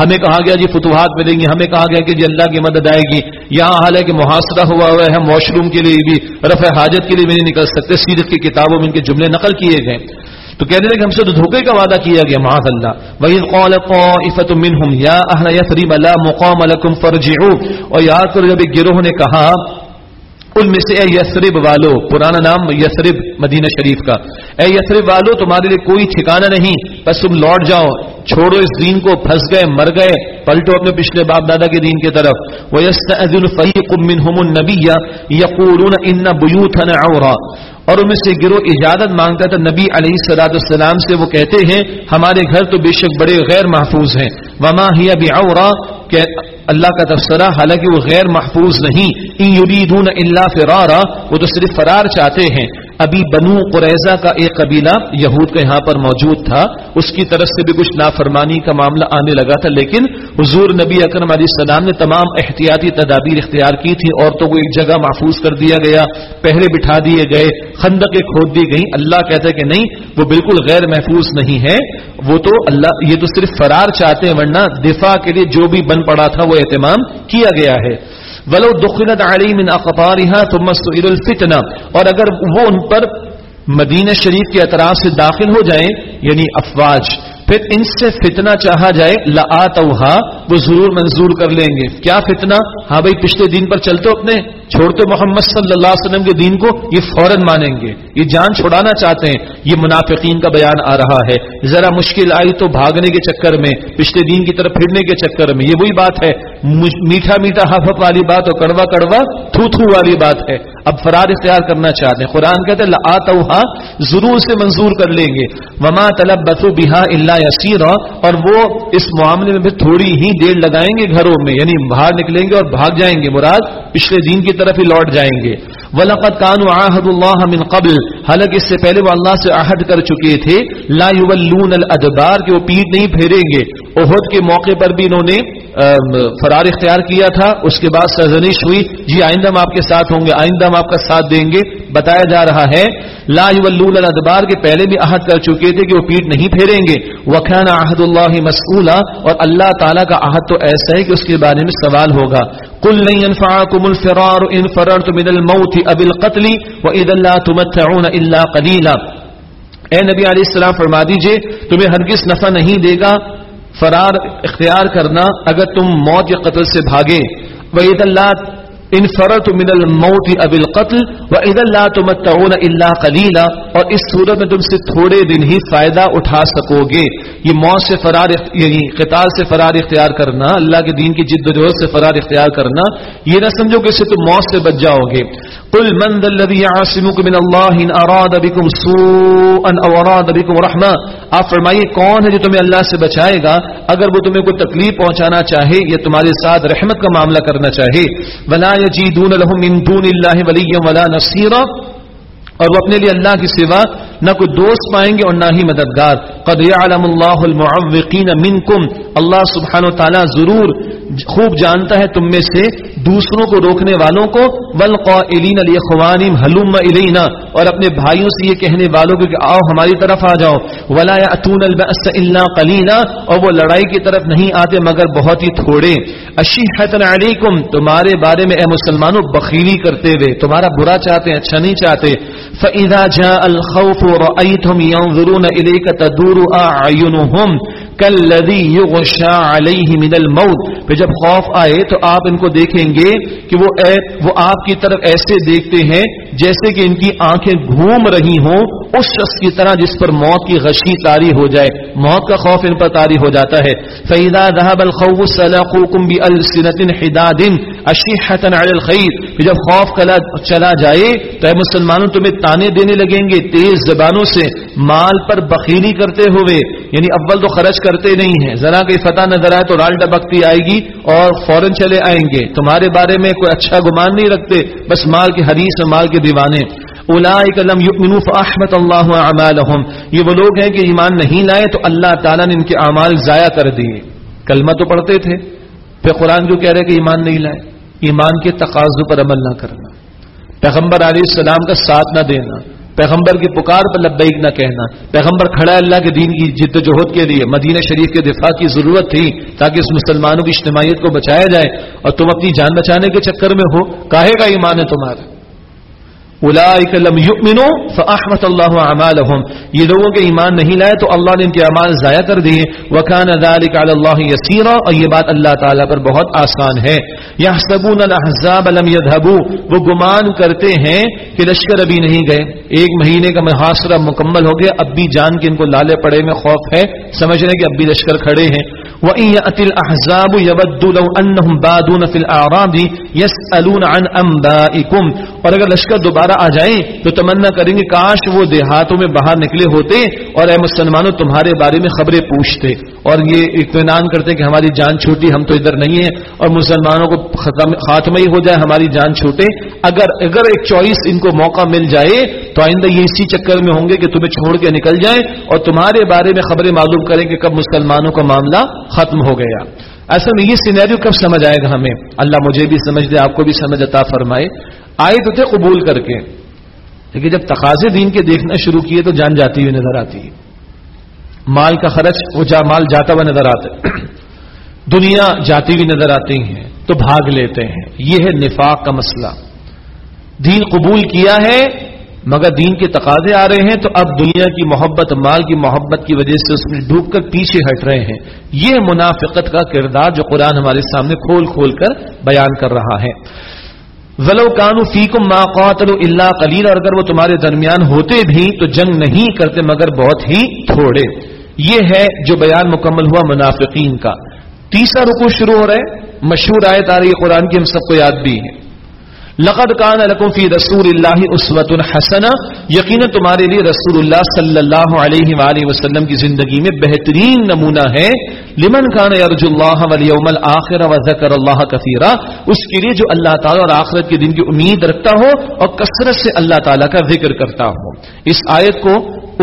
Speaker 1: ہمیں کہا گیا جی فتوحات ملیں گی، ہمیں کہا گیا کہ جی اللہ کی مدد آئے گی۔ یہاں حال ہے کہ محاصرہ ہوا ہوا ہے، ہم واش روم کے لیے بھی، رفع حاجت کے لیے بھی نہیں نکل سکتے۔ سیرت کی کتابوں میں ان کے جملے نقل کیے گئے۔ تو کہنے لگے ہم سے تو دھوکے کا وعدہ کیا گیا، معاذ اللہ۔ وَإِذْ قَالَ طَائِفَةٌ مِّنْهُمْ، يَا أَهْلَ يَثْرِبَ لَا مُقَامَ لَكُمْ فَارْجِعُوا اور یاد کرو، جب ایک گروہ نے کہا، ان میں سے اے یسرب والو، پرانا نام یسرب مدینہ شریف کا۔ اے یسرب والو، تمہارے لیے کوئی ٹھکانہ نہیں، بس تم لوٹ جاؤ، چھوڑو اس دین کو، پھنس گئے، مر گئے، پلٹو اپنے پچھلے باپ دادا کے دین کی طرف۔ اور ان میں سے گروہ اجازت مانگتا تھا، نبی علیہ سلاد السلام سے وہ کہتے ہیں، ہمارے گھر تو بے شک بڑے غیر محفوظ ہیں۔ وما ہی ابھی کہ اللہ کا تبصرہ، حالانکہ وہ غیر محفوظ نہیں۔ اللہ فرارا، وہ تو صرف فرار چاہتے ہیں۔ ابھی بنو قریضہ کا ایک قبیلہ یہود کا یہاں پر موجود تھا، اس کی طرف سے بھی کچھ نافرمانی کا معاملہ آنے لگا تھا، لیکن حضور نبی اکرم علیہ السلام نے تمام احتیاطی تدابیر اختیار کی تھی عورتوں کو ایک جگہ محفوظ کر دیا گیا پہلے بٹھا دیے گئے، خندقیں کھود دی گئی اللہ کہتا ہے کہ نہیں، وہ بالکل غیر محفوظ نہیں ہے، وہ تو اللہ، یہ تو صرف فرار چاہتے ہیں، ورنہ دفاع کے لیے جو بھی بن پڑا تھا وہ اہتمام کیا گیا ہے۔ ولو دخلت علی من اقطارها ثم سئل الفتنه اور اگر وہ ان پر مدینہ شریف کے اطراف سے داخل ہو جائیں یعنی افواج، پھر ان سے فتنہ چاہا جائے لا وہ ضرور منظور کر لیں گے۔ کیا فتنہ؟ ہاں بھائی، پچھلے دن پر چلتے اپنے، چھوڑتے محمد صلی اللہ علیہ وسلم کے دین کو، یہ فوراً مانیں گے۔ یہ جان چھڑانا چاہتے ہیں۔ یہ منافقین کا بیان آ رہا ہے۔ ذرا مشکل آئی تو بھاگنے کے چکر میں، پچھلے دین کی طرف پھرنے کے چکر میں۔ یہ وہی بات ہے۔ میٹھا میٹھا ہف ہف والی بات اور کڑوا کڑوا تھو تھو والی بات ہے۔ اب فرار اختیار کرنا چاہتے ہیں۔ قرآن کہتے ہیں ضرور سے منظور کر لیں گے۔ وما طلب بسو بہا اللہ یسیر اور وہ اس معاملے میں بھی تھوڑی ہی دیر لگائیں گے گھروں میں یعنی باہر نکلیں گے اور بھاگ جائیں گے، مراد پچھلے دین کی طرف ہی لوٹ جائیں گے۔ ولقت کان عہد اللہ من قبل۔ حالانکہ اس سے پہلے وہ اللہ سے عہد کر چکے تھے۔ لا یولون الادبار کہ وہ پیٹ نہیں پھیریں گے۔ عہد کے موقع پر بھی انہوں نے فرار اختیار کیا تھا، اس کے بعد سرزنش ہوئی۔ جی آئندہ ہم آپ کے ساتھ ہوں گے۔ آئندہ ہم آپ کا ساتھ دیں گے۔ بتایا جا رہا ہے، لا یولون الادبار کے پہلے بھی عہد کر چکے تھے کہ وہ پیٹ نہیں پھیریں گے۔ وکان عہد اللہ مسئولہ اور اللہ تعالیٰ کا عہد تو ایسا ہے کہ اس کے بارے میں سوال ہوگا۔ کل نہیں ينفعكم الفرار ان فررت من الموت اب القتل واذا لا تمتعون الا قليلا اے نبی علیہ السلام، فرما دیجیے، تمہیں ہرگز نفع نہیں دے گا۔ فرار اختیار کرنا اگر تم موت یا قتل سے بھاگے۔ وَإِذَا اللَّهِ ان فرت من الموت اب القتل و عید اللہ تمتعون اللہ قلیلا اور اس صورت میں تم سے تھوڑے دن ہی فائدہ اٹھا سکو گے۔ یہ موت سے فرار یعنی قتال سے فرار اختیار کرنا، اللہ کے دین کی جد و جہد سے فرار اختیار کرنا، یہ نہ سمجھو کہ اسے تم موت سے بچ جاؤ گے۔ قل من ذا الذي يعصمك من الله ان اراد بكم سوءا او اراد بكم رحمه آپ فرمائیے، کون ہے جو تمہیں اللہ سے بچائے گا؟ اگر وہ تمہیں کوئی تکلیف پہنچانا چاہے یا تمہارے ساتھ رحمت کا معاملہ کرنا چاہے، ولا يجدون لهم من دون الله وليا ولا نصيرا اور وہ اپنے لیے اللہ کے سوا نہ کوئی دوست پائیں گے اور نہ ہی مددگار۔ قد يعلم الله المعوقين منكم۔ اللہ سبحانہ و تعالی ضرور خوب جانتا ہے تم میں سے دوسروں کو روکنے والوں کو۔ والقائلین الاخوانم حلم الینا اور اپنے بھائیوں سے یہ کہنے والوں کو کہ آؤ ہماری طرف آ جاؤ۔ ولا یاتون الباس الا قلیلا اور وہ لڑائی کی طرف نہیں آتے مگر بہت ہی تھوڑے۔ اشیحۃ علیکم تمہارے بارے میں اے مسلمانوں بخیلی کرتے ہوئے۔ تمہارا برا چاہتے ہیں اچھا نہیں چاہتے۔ فاذا جاء الخوف رأيتهم ينظرون إليك تدور أعينهم كالذي يغشى عليه من الموت۔ پھر جب خوف آئے تو آپ ان کو دیکھیں گے کہ وہ اے، وہ آپ کی طرف ایسے دیکھتے ہیں جیسے کہ ان کی آنکھیں گھوم رہی ہوں اس شخص کی طرح جس پر موت کی غشی تاری ہو جائے۔ موت کا خوف ان پر تاری ہو جاتا ہے۔ فیدا ذهب الخوف سلاقوكم حداد على الخير۔ جب خوف چلا جائے تو اے مسلمانوں تمہیں تانے دینے لگیں گے تیز زبانوں سے۔ مال پر بخیلی کرتے ہوئے یعنی اول تو خرچ کرتے نہیں ہیں۔ ذرا کوئی فتح نظر آئے تو رال ڈبکتی آئے گی اور فوراً چلے آئیں گے۔ تمہارے بارے میں کوئی اچھا گمان نہیں رکھتے۔ بس مال کی حدیث اور مال کے دیوانے۔ لم يؤمنوا فاحبط الله اعمالهم یہ وہ لوگ ہیں کہ ایمان نہیں لائے تو اللہ تعالیٰ نے ان کے اعمال ضائع کر دیے۔ کلمہ تو پڑھتے تھے۔ پھر قرآن جو کہہ رہے کہ ایمان نہیں لائے، ایمان کے تقاضوں پر عمل نہ کرنا۔ پیغمبر علیہ السلام کا ساتھ نہ دینا۔ پیغمبر کی پکار پر لبیک نہ کہنا۔ پیغمبر کھڑا اللہ کے دین کی جد جہد کے لیے، مدینہ شریف کے دفاع کی ضرورت تھی تاکہ اس مسلمانوں کی اجتماعیت کو بچایا جائے۔ اور تم اپنی جان بچانے کے چکر میں ہو، کاہے کا ایمان ہے تمہارا؟ لم یؤمنوا فاحبط اللہ اعمالهم یہ لوگوں کے ایمان نہیں لائے تو اللہ نے ان کے اعمال ضائع کر دیے. وکان ذلك على الله يسيرا اور یہ بات اللہ تعالی پر بہت آسان ہے. يحسبون الاحزاب لم يذهبوا وہ گمان کرتے ہیں کہ لشکر ابھی نہیں گئے. ایک مہینے کا محاصرہ مکمل ہو گیا. اب بھی جان کے ان کو لالے پڑے میں خوف ہے. سمجھ رہے کہ اب بھی لشکر کھڑے ہیں. وَإِن يَأْتِ الْأَحْزَابُ يَوَدُّ لَوْ أَنَّهُمْ بَادُونَ فِي الْأَعْرَابِ يَسْأَلُونَ عَنْ أَنْبَائِكُمْ. اور اگر لشکر دوبارہ دوبارہ آ جائیں تو تمنا کریں گے، کاش وہ دیہاتوں میں باہر نکلے ہوتے اور اے مسلمانوں تمہارے بارے میں خبریں پوچھتے۔ اور یہ اطمینان کرتے کہ ہماری جان چھوٹی، ہم تو ادھر نہیں ہیں اور مسلمانوں کو خاتمہ ہی ہو جائے، ہماری جان چھوٹے۔ اگر اگر ایک چوائس ان کو موقع مل جائے تو آئندہ یہ اسی چکر میں ہوں گے کہ تمہیں چھوڑ کے نکل جائیں اور تمہارے بارے میں خبریں معلوم کریں کہ کب مسلمانوں کا معاملہ ختم ہو گیا۔ ایسا میں یہ سینیریو کب سمجھ آئے گا ہمیں؟ اللہ مجھے بھی سمجھ دے، آپ کو بھی سمجھ عطا فرمائے۔ آئے تو تھے قبول کر کے۔ لیکن جب تقاضے دین کے دیکھنا شروع کیے تو جان جاتی ہوئی نظر آتی۔ ہے مال کا خرچ، وہ جا مال جاتا ہوا نظر آتا۔ دنیا جاتی ہوئی نظر آتی ہیں تو بھاگ لیتے ہیں۔ یہ ہے نفاق کا مسئلہ۔ دین قبول کیا ہے، مگر دین کے تقاضے آ رہے ہیں تو اب دنیا کی محبت، مال کی محبت کی وجہ سے اس میں ڈوب کر پیچھے ہٹ رہے ہیں۔ یہ منافقت کا کردار جو قرآن ہمارے سامنے کھول کھول کر بیان کر رہا ہے۔ ولو کانو فیکم ما قاتل اللہ قلیل، اور اگر وہ تمہارے درمیان ہوتے بھی تو جنگ نہیں کرتے، مگر بہت ہی تھوڑے۔ یہ ہے جو بیان مکمل ہوا منافقین کا۔ تیسرا رکو شروع ہو رہا ہے، مشہور آئے تاریخ قرآن کی، ہم سب کو یاد بھی ہے۔ لقد کان لکم فی رسول اللہ عصوت الحسن یقینا تمہارے لیے رسول اللہ صلی اللہ علیہ وآلہ وسلم کی زندگی میں بہترین نمونہ ہے. لمن کان یرجو اللہ والیوم الاخر وذکر اللہ کثیرا اس کے لیے جو اللہ تعالی اور آخرت کے دن کی امید رکھتا ہو اور کثرت سے اللہ تعالی کا ذکر کرتا ہو. اس آیت کو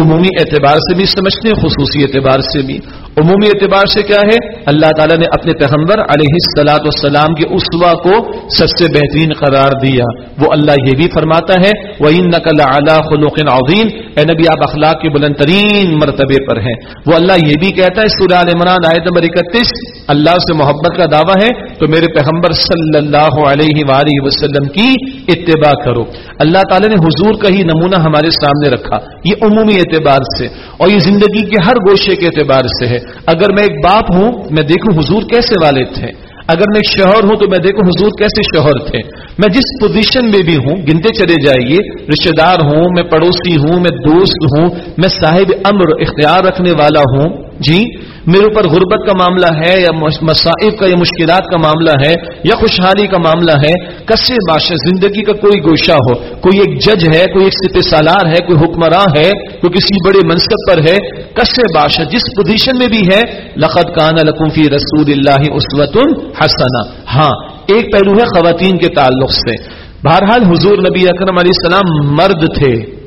Speaker 1: عمومی اعتبار سے بھی سمجھتے ہیں، خصوصی اعتبار سے بھی. عمومی اعتبار سے کیا ہے؟ اللہ تعالیٰ نے اپنے پیغمبر علیہ السلاۃ والسلام کے اسوا کو سب سے بہترین قرار دیا۔ وہ اللہ یہ بھی فرماتا ہے وہ ان نقل اعلیٰ خلوق عظیم اے نبی، آپ اخلاق کے بلند ترین مرتبے پر ہیں۔ وہ اللہ یہ بھی کہتا ہے، سورہ عمران آیت نمبر اکتیس، اللہ سے محبت کا دعویٰ ہے۔ تو میرے پیغمبر صلی اللہ علیہ وآلہ وسلم کی اتباع کرو۔ اللہ تعالیٰ نے حضور کا ہی نمونہ ہمارے سامنے رکھا۔ یہ عمومی اعتبار سے، اور یہ زندگی کے ہر گوشے کے اعتبار سے ہے۔ اگر میں ایک باپ ہوں، میں دیکھوں حضور کیسے والد تھے۔ اگر میں ایک شوہر ہوں، تو میں دیکھوں حضور کیسے شوہر تھے۔ میں جس پوزیشن میں بھی ہوں، گنتے چلے جائیے۔ رشتے دار ہوں، میں پڑوسی ہوں، میں دوست ہوں، میں صاحب امر اختیار رکھنے والا ہوں۔ جی میرے اوپر غربت کا معاملہ ہے، یا مصائب کا، یا مشکلات کا معاملہ ہے، یا خوشحالی کا معاملہ ہے، کسے بادشاہ زندگی کا کوئی گوشہ ہو، کوئی ایک جج ہے، کوئی ایک سپ سالار ہے، کوئی حکمراں ہے، کوئی کسی بڑے منصب پر ہے، کسے بادشاہ جس پوزیشن میں بھی ہے لقت کان لقوفی رسول اللہ اسوت الحسن ہاں ایک پہلو ہے خواتین کے تعلق سے۔ بہرحال حضور نبی اکرم علیہ السلام مرد تھے۔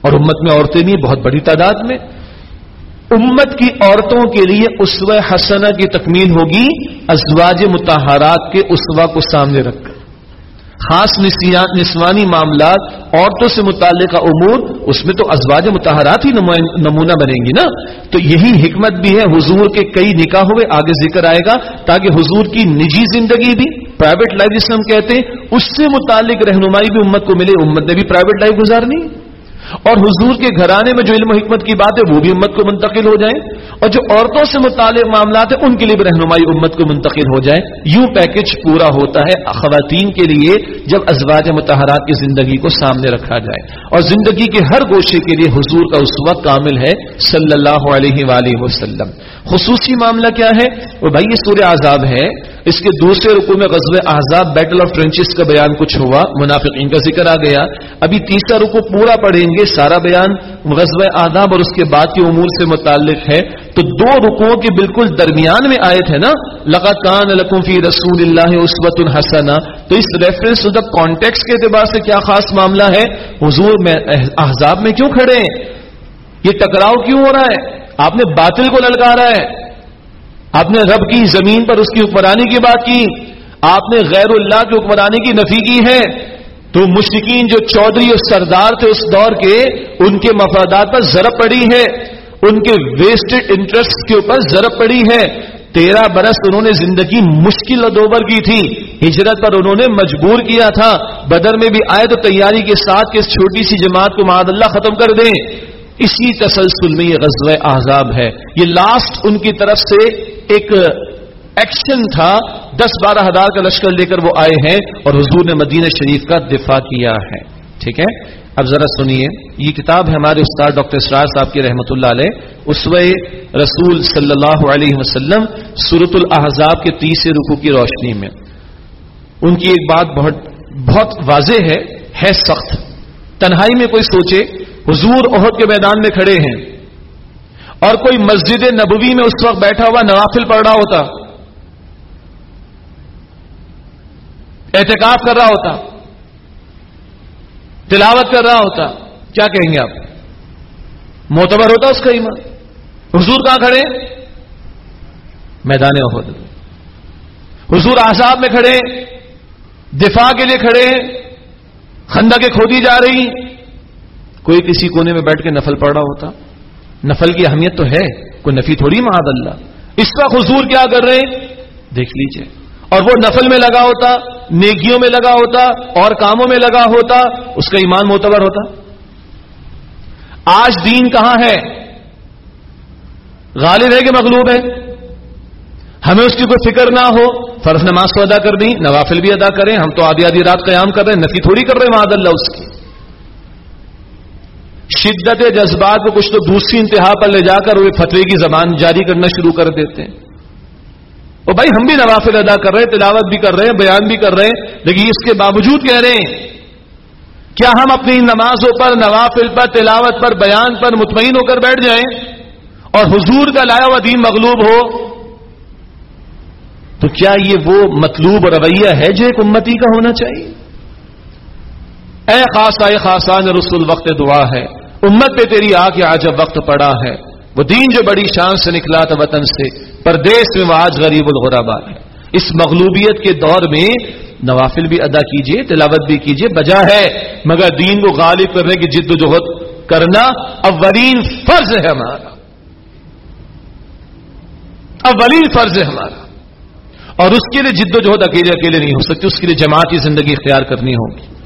Speaker 1: اور امت میں عورتیں بھی، بہت بڑی تعداد میں۔ امت کی عورتوں کے لیے اسوہ حسنہ کی تکمیل ہوگی، ازواج متحرات کے اسوا کو سامنے رکھ کر۔ خاص نسوانی معاملات عورتوں سے متعلقہ امور، اس میں تو ازواج متحرات ہی نمونہ بنیں گی نا۔ تو یہی حکمت بھی ہے، حضور کے کئی نکاح ہوئے، آگے ذکر آئے گا، تاکہ حضور کی نجی زندگی بھی پرائیویٹ لائف جسے ہم کہتے ہیں، اس سے متعلق رہنمائی بھی امت کو ملے، امت نے بھی پرائیویٹ لائف گزارنی۔ اور حضور کے گھرانے میں جو علم و حکمت کی بات ہے، وہ بھی امت کو منتقل ہو جائے۔ اور جو عورتوں سے متعلق معاملات ہیں، ان کے لیے بھی رہنمائی امت کو منتقل ہو جائے۔ یوں پیکج پورا ہوتا ہے خواتین کے لیے، جب ازواج متحرات کی زندگی کو سامنے رکھا جائے۔ اور زندگی کے ہر گوشے کے لیے حضور کا اس وقت کامل ہے صلی اللہ علیہ وآلہ وسلم۔ خصوصی معاملہ کیا ہے؟ وہ بھائی یہ سورہ آزاد ہے۔ اس کے دوسرے رقو میں غزب احزاب بیٹل آف ٹرنچز کا بیان کچھ ہوا، منافقین کا ذکر آ گیا۔ ابھی تیسرا رکو پورا پڑھیں گے، سارا بیان غزب آداب اور اس کے بعد کے امور سے متعلق ہے۔ تو دو رکو کے بالکل درمیان میں آئے تھے نا لقان فی رسول اللہ عصبت الحسن تو اس ریفرنس ٹو دا کانٹیکس کے اعتبار سے کیا خاص معاملہ ہے؟ حضور میں، احزاب میں کیوں کھڑے ہیں؟ یہ ٹکراؤ کیوں ہو رہا ہے؟ آپ نے باطل کو للکارا ہے۔ آپ نے رب کی زمین پر اس کی حکمرانی کی بات کی، آپ نے غیر اللہ کی حکمرانی کی نفی کی ہے، تو مشرقین جو چودھری اور سردار تھے اس دور کے، ان کے مفادات پر ضرب پڑی ہے، ان کے ویسٹڈ انٹرسٹ کے اوپر ضرب پڑی ہے۔ تیرہ برس انہوں نے زندگی مشکل ادوبر کی تھی، ہجرت پر انہوں نے مجبور کیا تھا۔ بدر میں بھی آئے تو تیاری کے ساتھ کہ اس چھوٹی سی جماعت کو معد اللہ ختم کر دیں۔ اسی تسلسل میں یہ غزوہ احزاب ہے۔ یہ لاسٹ ان کی طرف سے ایک ایکشن تھا۔ دس بارہ ہزار کا لشکر لے کر وہ آئے ہیں اور حضور نے مدینہ شریف کا دفاع کیا ہے۔ ٹھیک ہے؟ اب ذرا سنیے۔ یہ کتاب ہے ہمارے استاد ڈاکٹر اسرار صاحب کی رحمۃ اللہ علیہ۔ اسوہ رسول صلی اللہ علیہ وسلم سورت الحضاب کے تیسرے رکو کی روشنی میں۔ ان کی ایک بات بہت بہت واضح ہے۔ ہے سخت۔ تنہائی میں کوئی سوچے۔ حضور عہد کے میدان میں کھڑے ہیں۔ اور کوئی مسجد نبوی میں اس وقت بیٹھا ہوا نوافل پڑھ رہا ہوتا۔ احتکاف کر رہا ہوتا۔ تلاوت کر رہا ہوتا۔ کیا کہیں گے آپ؟ معتبر ہوتا اس کا ایمان۔ حضور کہاں کھڑے؟ میدان عہد حضور آزاد میں کھڑے دفاع کے لیے کھڑے خندہ کے کھودی جا رہی کوئی کسی کونے میں بیٹھ کے نفل پڑ رہا ہوتا؟ نفل کی اہمیت تو ہے، کوئی نفی تھوڑی معاد اللہ۔ اس کا حضور کیا کر رہے؟ ہیں دیکھ لیجیے۔ اور وہ نفل میں لگا ہوتا، نیکیوں میں لگا ہوتا، اور کاموں میں لگا ہوتا، اس کا ایمان معتبر ہوتا؟ آج دین کہاں ہے؟ غالب ہے کہ مغلوب ہے؟ ہمیں اس کی کوئی فکر نہ ہو۔ فرض نماز کو ادا کر دیں نوافل بھی ادا کریں، ہم تو آدھی آدھی رات قیام کر رہے ہیں، نفی تھوڑی کر رہے ہیں معد اللہ اس کی۔ شدت جذبات کو کچھ تو دوسری انتہا پر لے جا کر وہ فتوی کی زبان جاری کرنا شروع کر دیتے ہیں۔ وہ بھائی ہم بھی نوافل ادا کر رہے ہیں، تلاوت بھی کر رہے ہیں، بیان بھی کر رہے ہیں، لیکن اس کے باوجود کہہ رہے ہیں، کیا ہم اپنی نمازوں پر، نوافل پر، تلاوت پر، بیان پر مطمئن ہو کر بیٹھ جائیں؟ اور حضور کا لایا ہوا دین مغلوب ہو، تو کیا یہ وہ مطلوب رویہ ہے جو ایک امتی کا ہونا چاہیے؟ اے خاصا، اے خاصان، رسول، وقت دعا ہے۔ امت پہ تیری آ کے آج وقت پڑا ہے۔ وہ دین جو بڑی شان سے نکلا تھا وطن سے پردیش میں وہ آج غریب الغربا ہے۔ اس مغلوبیت کے دور میں نوافل بھی ادا کیجیے، تلاوت بھی کیجیے، بجا ہے۔ مگر دین کو غالب کرنے کی جد و جہد کرنا اولین فرض ہے ہمارا۔ اولین فرض ہے ہمارا۔ اور اس کے لیے جد و جہد اکیلے اکیلے نہیں ہو سکتی، اس کے لیے جماعتی زندگی اختیار کرنی ہوگی۔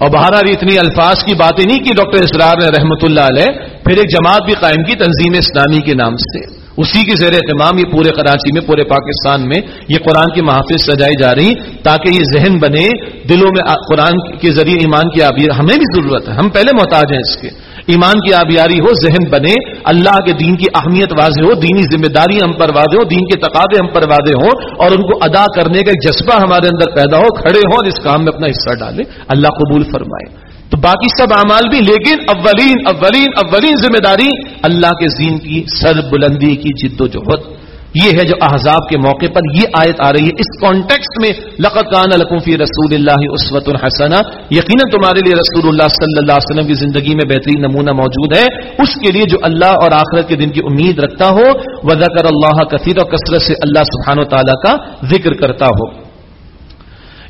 Speaker 1: اور بہرحال اتنی الفاظ کی باتیں نہیں کی ڈاکٹر اسرار نے رحمت اللہ علیہ پھر ایک جماعت بھی قائم کی تنظیم اسلامی کے نام سے۔ اسی کے زیر اہتمام یہ پورے کراچی میں، پورے پاکستان میں یہ قرآن کی محافظ سجائی جا رہی تاکہ یہ ذہن بنے۔ دلوں میں قرآن کے ذریعے ایمان کی آبیر ہمیں بھی ضرورت ہے۔ ہم پہلے محتاج ہیں اس کے۔ ایمان کی آبیاری ہو، ذہن بنے، اللہ کے دین کی اہمیت واضح ہو، دینی ذمہ داری ہم پر واضح ہو، دین کے تقاضے ہم پر واضح ہوں اور ان کو ادا کرنے کا ایک جذبہ ہمارے اندر پیدا ہو، کھڑے ہوں اور اس کام میں اپنا حصہ ڈالیں۔ اللہ قبول فرمائے۔ تو باقی سب اعمال بھی، لیکن اولین اولین اولین ذمہ داری اللہ کے زین کی سر بلندی کی جد و جہد۔ یہ ہے جو احزاب کے موقع پر یہ آیت آ رہی ہے۔ اس کانٹیکسٹ میں لقت کان فی رسول اللہ عصوت الحسنہ یقیناً تمہارے لیے رسول اللہ صلی اللہ علیہ وسلم کی زندگی میں بہترین نمونہ موجود ہے۔ اس کے لیے جو اللہ اور آخرت کے دن کی امید رکھتا ہو وزا کر اللہ کثیر اور کثرت سے اللہ سبحانہ و تعالیٰ کا ذکر کرتا ہو۔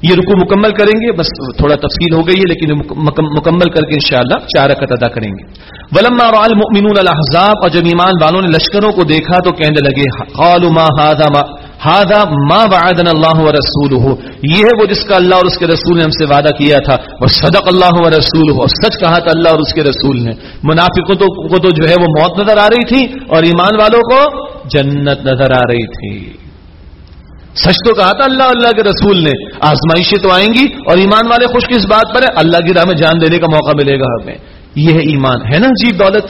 Speaker 1: یہ رکو مکمل کریں گے، بس تھوڑا تفصیل ہو گئی ہے، لیکن مکمل کر کے انشاءاللہ چار رکعت ادا کریں گے۔ ولما المؤمنون الاحزاب اور جب ایمان والوں نے لشکروں کو دیکھا تو کہنے لگے، قالوا ما هذا ما هذا ما وعدنا الله ورسوله۔ یہ ہے وہ جس کا اللہ اور اس کے رسول نے ہم سے وعدہ کیا تھا۔ وہ صدق اللہ ورسوله۔ اور سچ کہا تھا اللہ اور اس کے رسول نے۔ منافقوں تو، کو تو جو ہے وہ موت نظر آ رہی تھی اور ایمان والوں کو جنت نظر آ رہی تھی۔ سچ تو کہا تھا اللہ اللہ کے رسول نے۔ آزمائشیں تو آئیں گی اور ایمان والے خوش کس بات پر ہے اللہ کی راہ میں جان دینے کا موقع ملے گا ہمیں۔ یہ ہے ایمان۔ ہے نا عجیب دولت؟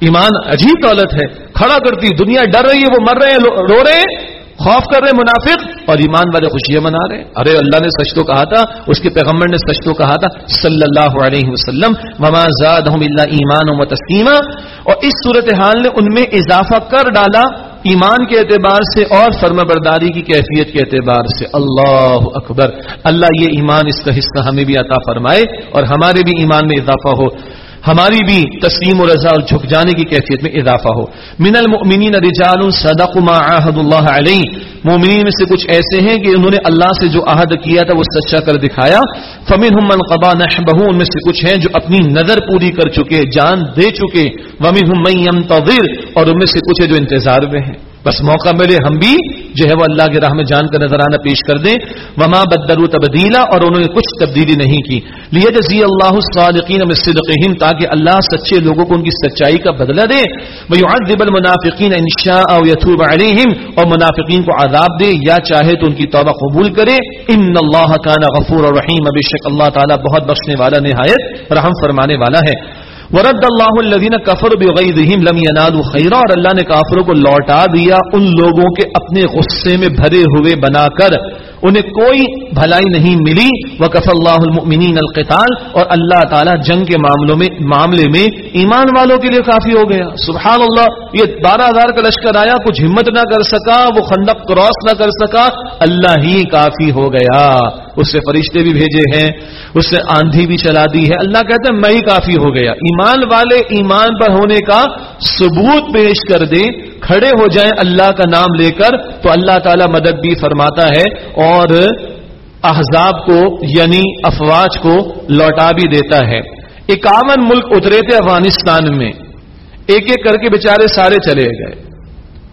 Speaker 1: ایمان عجیب دولت ہے۔ کھڑا کرتی، دنیا ڈر رہی ہے، وہ مر رہے ہیں، رو رہے ہیں۔ خوف کر رہے ہیں، منافق۔ اور ایمان والے خوشیاں منا رہے ہیں۔ ارے اللہ نے سچ تو کہا تھا، اس کے پیغمبر نے سچ تو کہا تھا، صلی اللہ علیہ وسلم، وما زادہم اللہ ایمان و تسلیمہ اور اس صورتحال نے ان میں اضافہ کر ڈالا۔ ایمان کے اعتبار سے اور فرما برداری کی کیفیت کے اعتبار سے اللہ اکبر اللہ یہ ایمان اس کا حصہ ہمیں بھی عطا فرمائے اور ہمارے بھی ایمان میں اضافہ ہو۔ ہماری بھی تسلیم و رضا اور جھک جانے کی کیفیت میں اضافہ ہو۔ من المؤمنین رجال صدق ما عہد اللہ علیہ۔ مومنین میں سے کچھ ایسے ہیں کہ انہوں نے اللہ سے جو عہد کیا تھا وہ سچا کر دکھایا۔ فمن من قبا نحبہ ان میں سے کچھ ہیں جو اپنی نظر پوری کر چکے، جان دے چکے۔ ومن من ينتظر اور ان میں سے کچھ ہے جو انتظار میں ہیں۔ بس موقع ملے ہم بھی جو ہے وہ اللہ کی راہ میں جان کر نظرانہ پیش کر دیں۔ وما بدرو تبدیلا اور انہوں نے کچھ تبدیلی نہیں کی۔ لیے جزی اللہ الصادقین صدقہم تاکہ اللہ سچے لوگوں کو ان کی سچائی کا بدلہ دے۔ ويعذب المنافقین ان شاء او يتوب عليهم اور منافقین کو عذاب دے یا چاہے تو ان کی توبہ قبول کرے۔ ان اللہ کان غفور الرحیم بے شک اللہ تعالی بہت بخشنے والا نہایت رحم فرمانے والا ہے۔ ورد اللہ الذین کفر بغیظہم لم ینالوا خیرا، اور اللہ نے کافروں کو لوٹا دیا ان لوگوں کے اپنے غصے میں بھرے ہوئے بنا کر۔ انہیں کوئی بھلائی نہیں ملی۔ وکف اللہ المؤمنین القتال، اور اللہ تعالیٰ جنگ کے معاملوں میں معاملے میں ایمان والوں کے لیے کافی ہو گیا۔ سبحان اللہ، یہ بارہ ہزار کا لشکر آیا، کچھ ہمت نہ کر سکا، وہ خندق کراس نہ کر سکا، اللہ ہی کافی ہو گیا۔ اس سے فرشتے بھی بھیجے ہیں، اس سے آندھی بھی چلا دی ہے۔ اللہ کہتے ہیں میں ہی کافی ہو گیا۔ ایمان والے ایمان پر ہونے کا ثبوت پیش کر دیں، کھڑے ہو جائیں اللہ کا نام لے کر، تو اللہ تعالی مدد بھی فرماتا ہے اور احزاب کو یعنی افواج کو لوٹا بھی دیتا ہے۔ اکاون ملک اترے تھے افغانستان میں۔ ایک ایک کر کے بےچارے سارے چلے گئے۔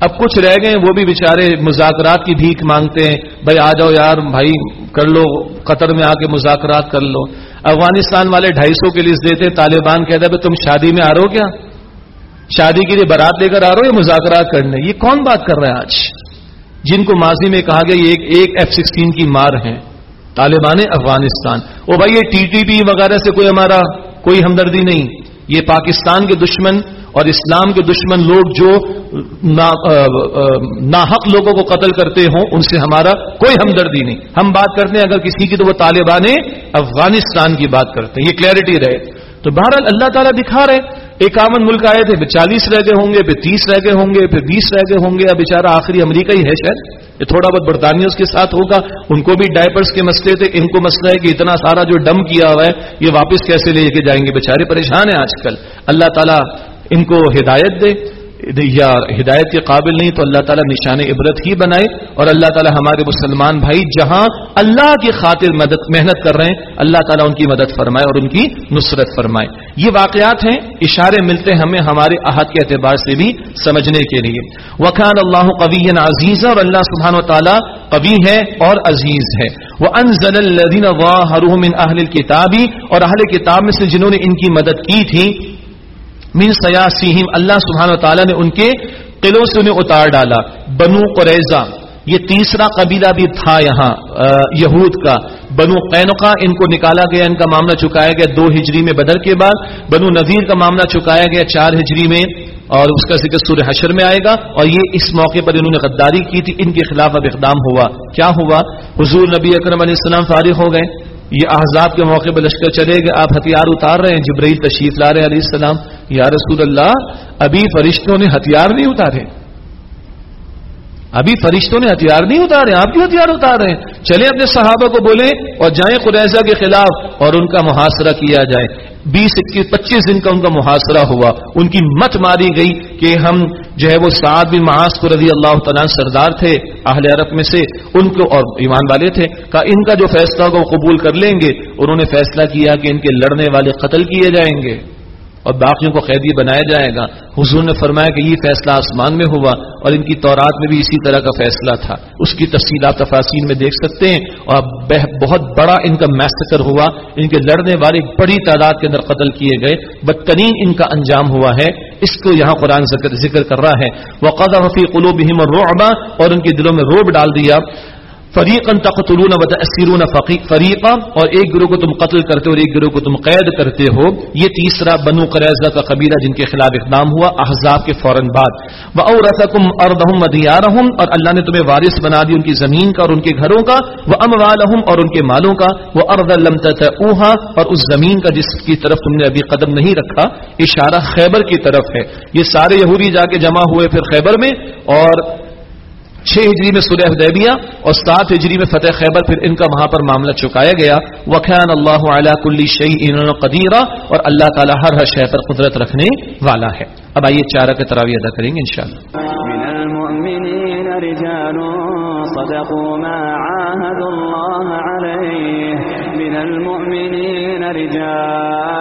Speaker 1: اب کچھ رہ گئے، وہ بھی بےچارے مذاکرات کی بھیک مانگتے ہیں، بھائی آ جاؤ یار، بھائی کر لو، قطر میں آ کے مذاکرات کر لو۔ افغانستان والے ڈھائی سو کے لیے دیتے طالبان کہتے ہیں تم شادی میں آ رہو کیا؟ شادی کے لیے بارات لے کر آ رہے ہو یہ مذاکرات کرنے؟ یہ کون بات کر رہے ہیں آج؟ جن کو ماضی میں کہا گیا، یہ ایک ایف سکسٹین کی مار ہے طالبان افغانستان۔ وہ بھائی یہ ٹی ٹی پی وغیرہ سے کوئی ہمارا کوئی ہمدردی نہیں۔ یہ پاکستان کے دشمن اور اسلام کے دشمن لوگ جو ناحق لوگوں کو قتل کرتے ہوں، ان سے ہمارا کوئی ہمدردی نہیں۔ ہم بات کرتے ہیں، اگر کسی کی تو وہ طالبان افغانستان کی بات کرتے ہیں، یہ کلیئرٹی رہے۔ تو بہرحال اللہ تعالیٰ دکھا رہے اکاون ملک آئے تھے، پھر چالیس رہ گئے ہوں گے، پھر تیس رہ گئے ہوں گے، پھر بیس رہ گئے ہوں گے۔ اب بےچارا آخری امریکہ ہی ہے شاید۔ یہ تھوڑا بہت برطانیہ اس کے ساتھ ہوگا۔ ان کو بھی ڈائپرس کے مسئلے تھے۔ ان کو مسئلہ ہے کہ اتنا سارا جو ڈم کیا ہوا ہے، یہ واپس کیسے لے کے جائیں گے؟ بےچارے پریشان ہیں آج کل۔ اللہ تعالیٰ ان کو ہدایت دے، یا ہدایت کے قابل نہیں، تو اللہ تعالیٰ نشان عبرت ہی بنائے۔ اور اللہ تعالیٰ ہمارے مسلمان بھائی، جہاں اللہ کی خاطر مدد، محنت کر رہے ہیں، اللہ تعالیٰ ان کی مدد فرمائے اور ان کی نصرت فرمائے۔ یہ واقعات ہیں، اشارے ملتے ہمیں ہمارے احد کے اعتبار سے بھی سمجھنے کے لیے۔ وقان اللہ قوی عزیز اور اللہ سبحان و تعالیٰ قوی ہے اور عزیز ہے۔ وہ انزل الدین اہل کتابی اور اہل کتاب میں سے جنہوں نے ان کی مدد کی تھی من سیاسیم اللہ سبحانہ و تعالیٰ نے ان کے قلعوں سے انہیں اتار ڈالا۔ بنو قریضہ یہ تیسرا قبیلہ بھی تھا یہاں یہود کا۔ بنو قینقا ان کو نکالا گیا، ان کا معاملہ چکایا گیا دو ہجری میں بدر کے بعد۔ بنو نذیر کا معاملہ چکایا گیا چار ہجری میں، اور اس کا ذکر سور حشر میں آئے گا۔ اور یہ اس موقع پر انہوں نے غداری کی تھی، ان کے خلاف اب اقدام ہوا۔ کیا ہوا؟ حضور نبی اکرم علیہ السلام فارغ ہو گئے۔ یہ احزاب کے موقع پر لشکر چلے گئے، آپ ہتھیار اتار رہے ہیں۔ جبرائیل تشریف لا رہے علیہ السلام۔ یا رسول اللہ، ابھی فرشتوں نے ہتھیار نہیں اتارے۔ ابھی فرشتوں نے ہتھیار نہیں اتارے، آپ کیوں ہتھیار اتار رہے ہیں۔ چلے اپنے صحابہ کو بولیں اور جائیں قریضہ کے خلاف اور ان کا محاصرہ کیا جائے۔ بیس، اکیس، پچیس دن کا ان کا محاصرہ ہوا۔ ان کی مت ماری گئی کہ ہم جو ہے وہ سعد بن معاذ کو رضی اللہ تعالیٰ سردار تھے، اہل عرب میں سے۔ ان کو اور ایمان والے تھے۔ کہا، ان کا جو فیصلہ کو قبول کر لیں گے۔ انہوں نے فیصلہ کیا کہ ان کے لڑنے والے قتل کیے جائیں گے۔ اور باقیوں کو قیدی بنایا جائے گا۔ حضور نے فرمایا کہ یہ فیصلہ آسمان میں ہوا اور ان کی تورات میں بھی اسی طرح کا فیصلہ تھا۔ اس کی تفصیلات تفاصین میں دیکھ سکتے ہیں اور بہت بڑا ان کا میسکر ہوا۔ ان کے لڑنے والے بڑی تعداد کے اندر قتل کیے گئے۔ بدترین ان کا انجام ہوا ہے۔ اس کو یہاں قرآن ذکر کر رہا ہے۔ وہ قدر حفیع قلوب اور ان کے دلوں میں روب ڈال دیا۔ فریقن تقتلون و فریقا، اور ایک گروہ کو تم قتل کرتے ہو اور ایک گروہ کو تم قید کرتے ہو۔ یہ تیسرا بنو قریضہ کا قبیلہ جن کے خلاف اقدام ہوا، احزاب کے فوراً بعد۔ وَأَوْرَثَكُمْ أَرْضَهُمْ وَدِيَارَهُمْ، اور اللہ نے تمہیں وارث بنا دی ان کی زمین کا اور ان کے گھروں کا۔ وَأَمْوَالَهُمْ اور ان کے مالوں کا۔ وَأَرْضَ لَمْ تَتَعُوهَا اور اس زمین کا جس کی طرف تم نے ابھی قدم نہیں رکھا، اشارہ خیبر کی طرف ہے۔ یہ سارے یہودی جا کے جمع ہوئے پھر خیبر میں، اور چھ ہجری میں سلح حدیبیہ اور سات ہجری میں فتح خیبر، پھر ان کا وہاں پر معاملہ چکایا گیا۔ وخان اللہ علیہ کل شعی قدیرہ اور اللہ تعالیٰ ہر ہر شہ پر قدرت رکھنے والا ہے۔ اب آئیے چارہ کے تراوی ادا کریں گے انشاءاللہ۔ من المؤمنين رجال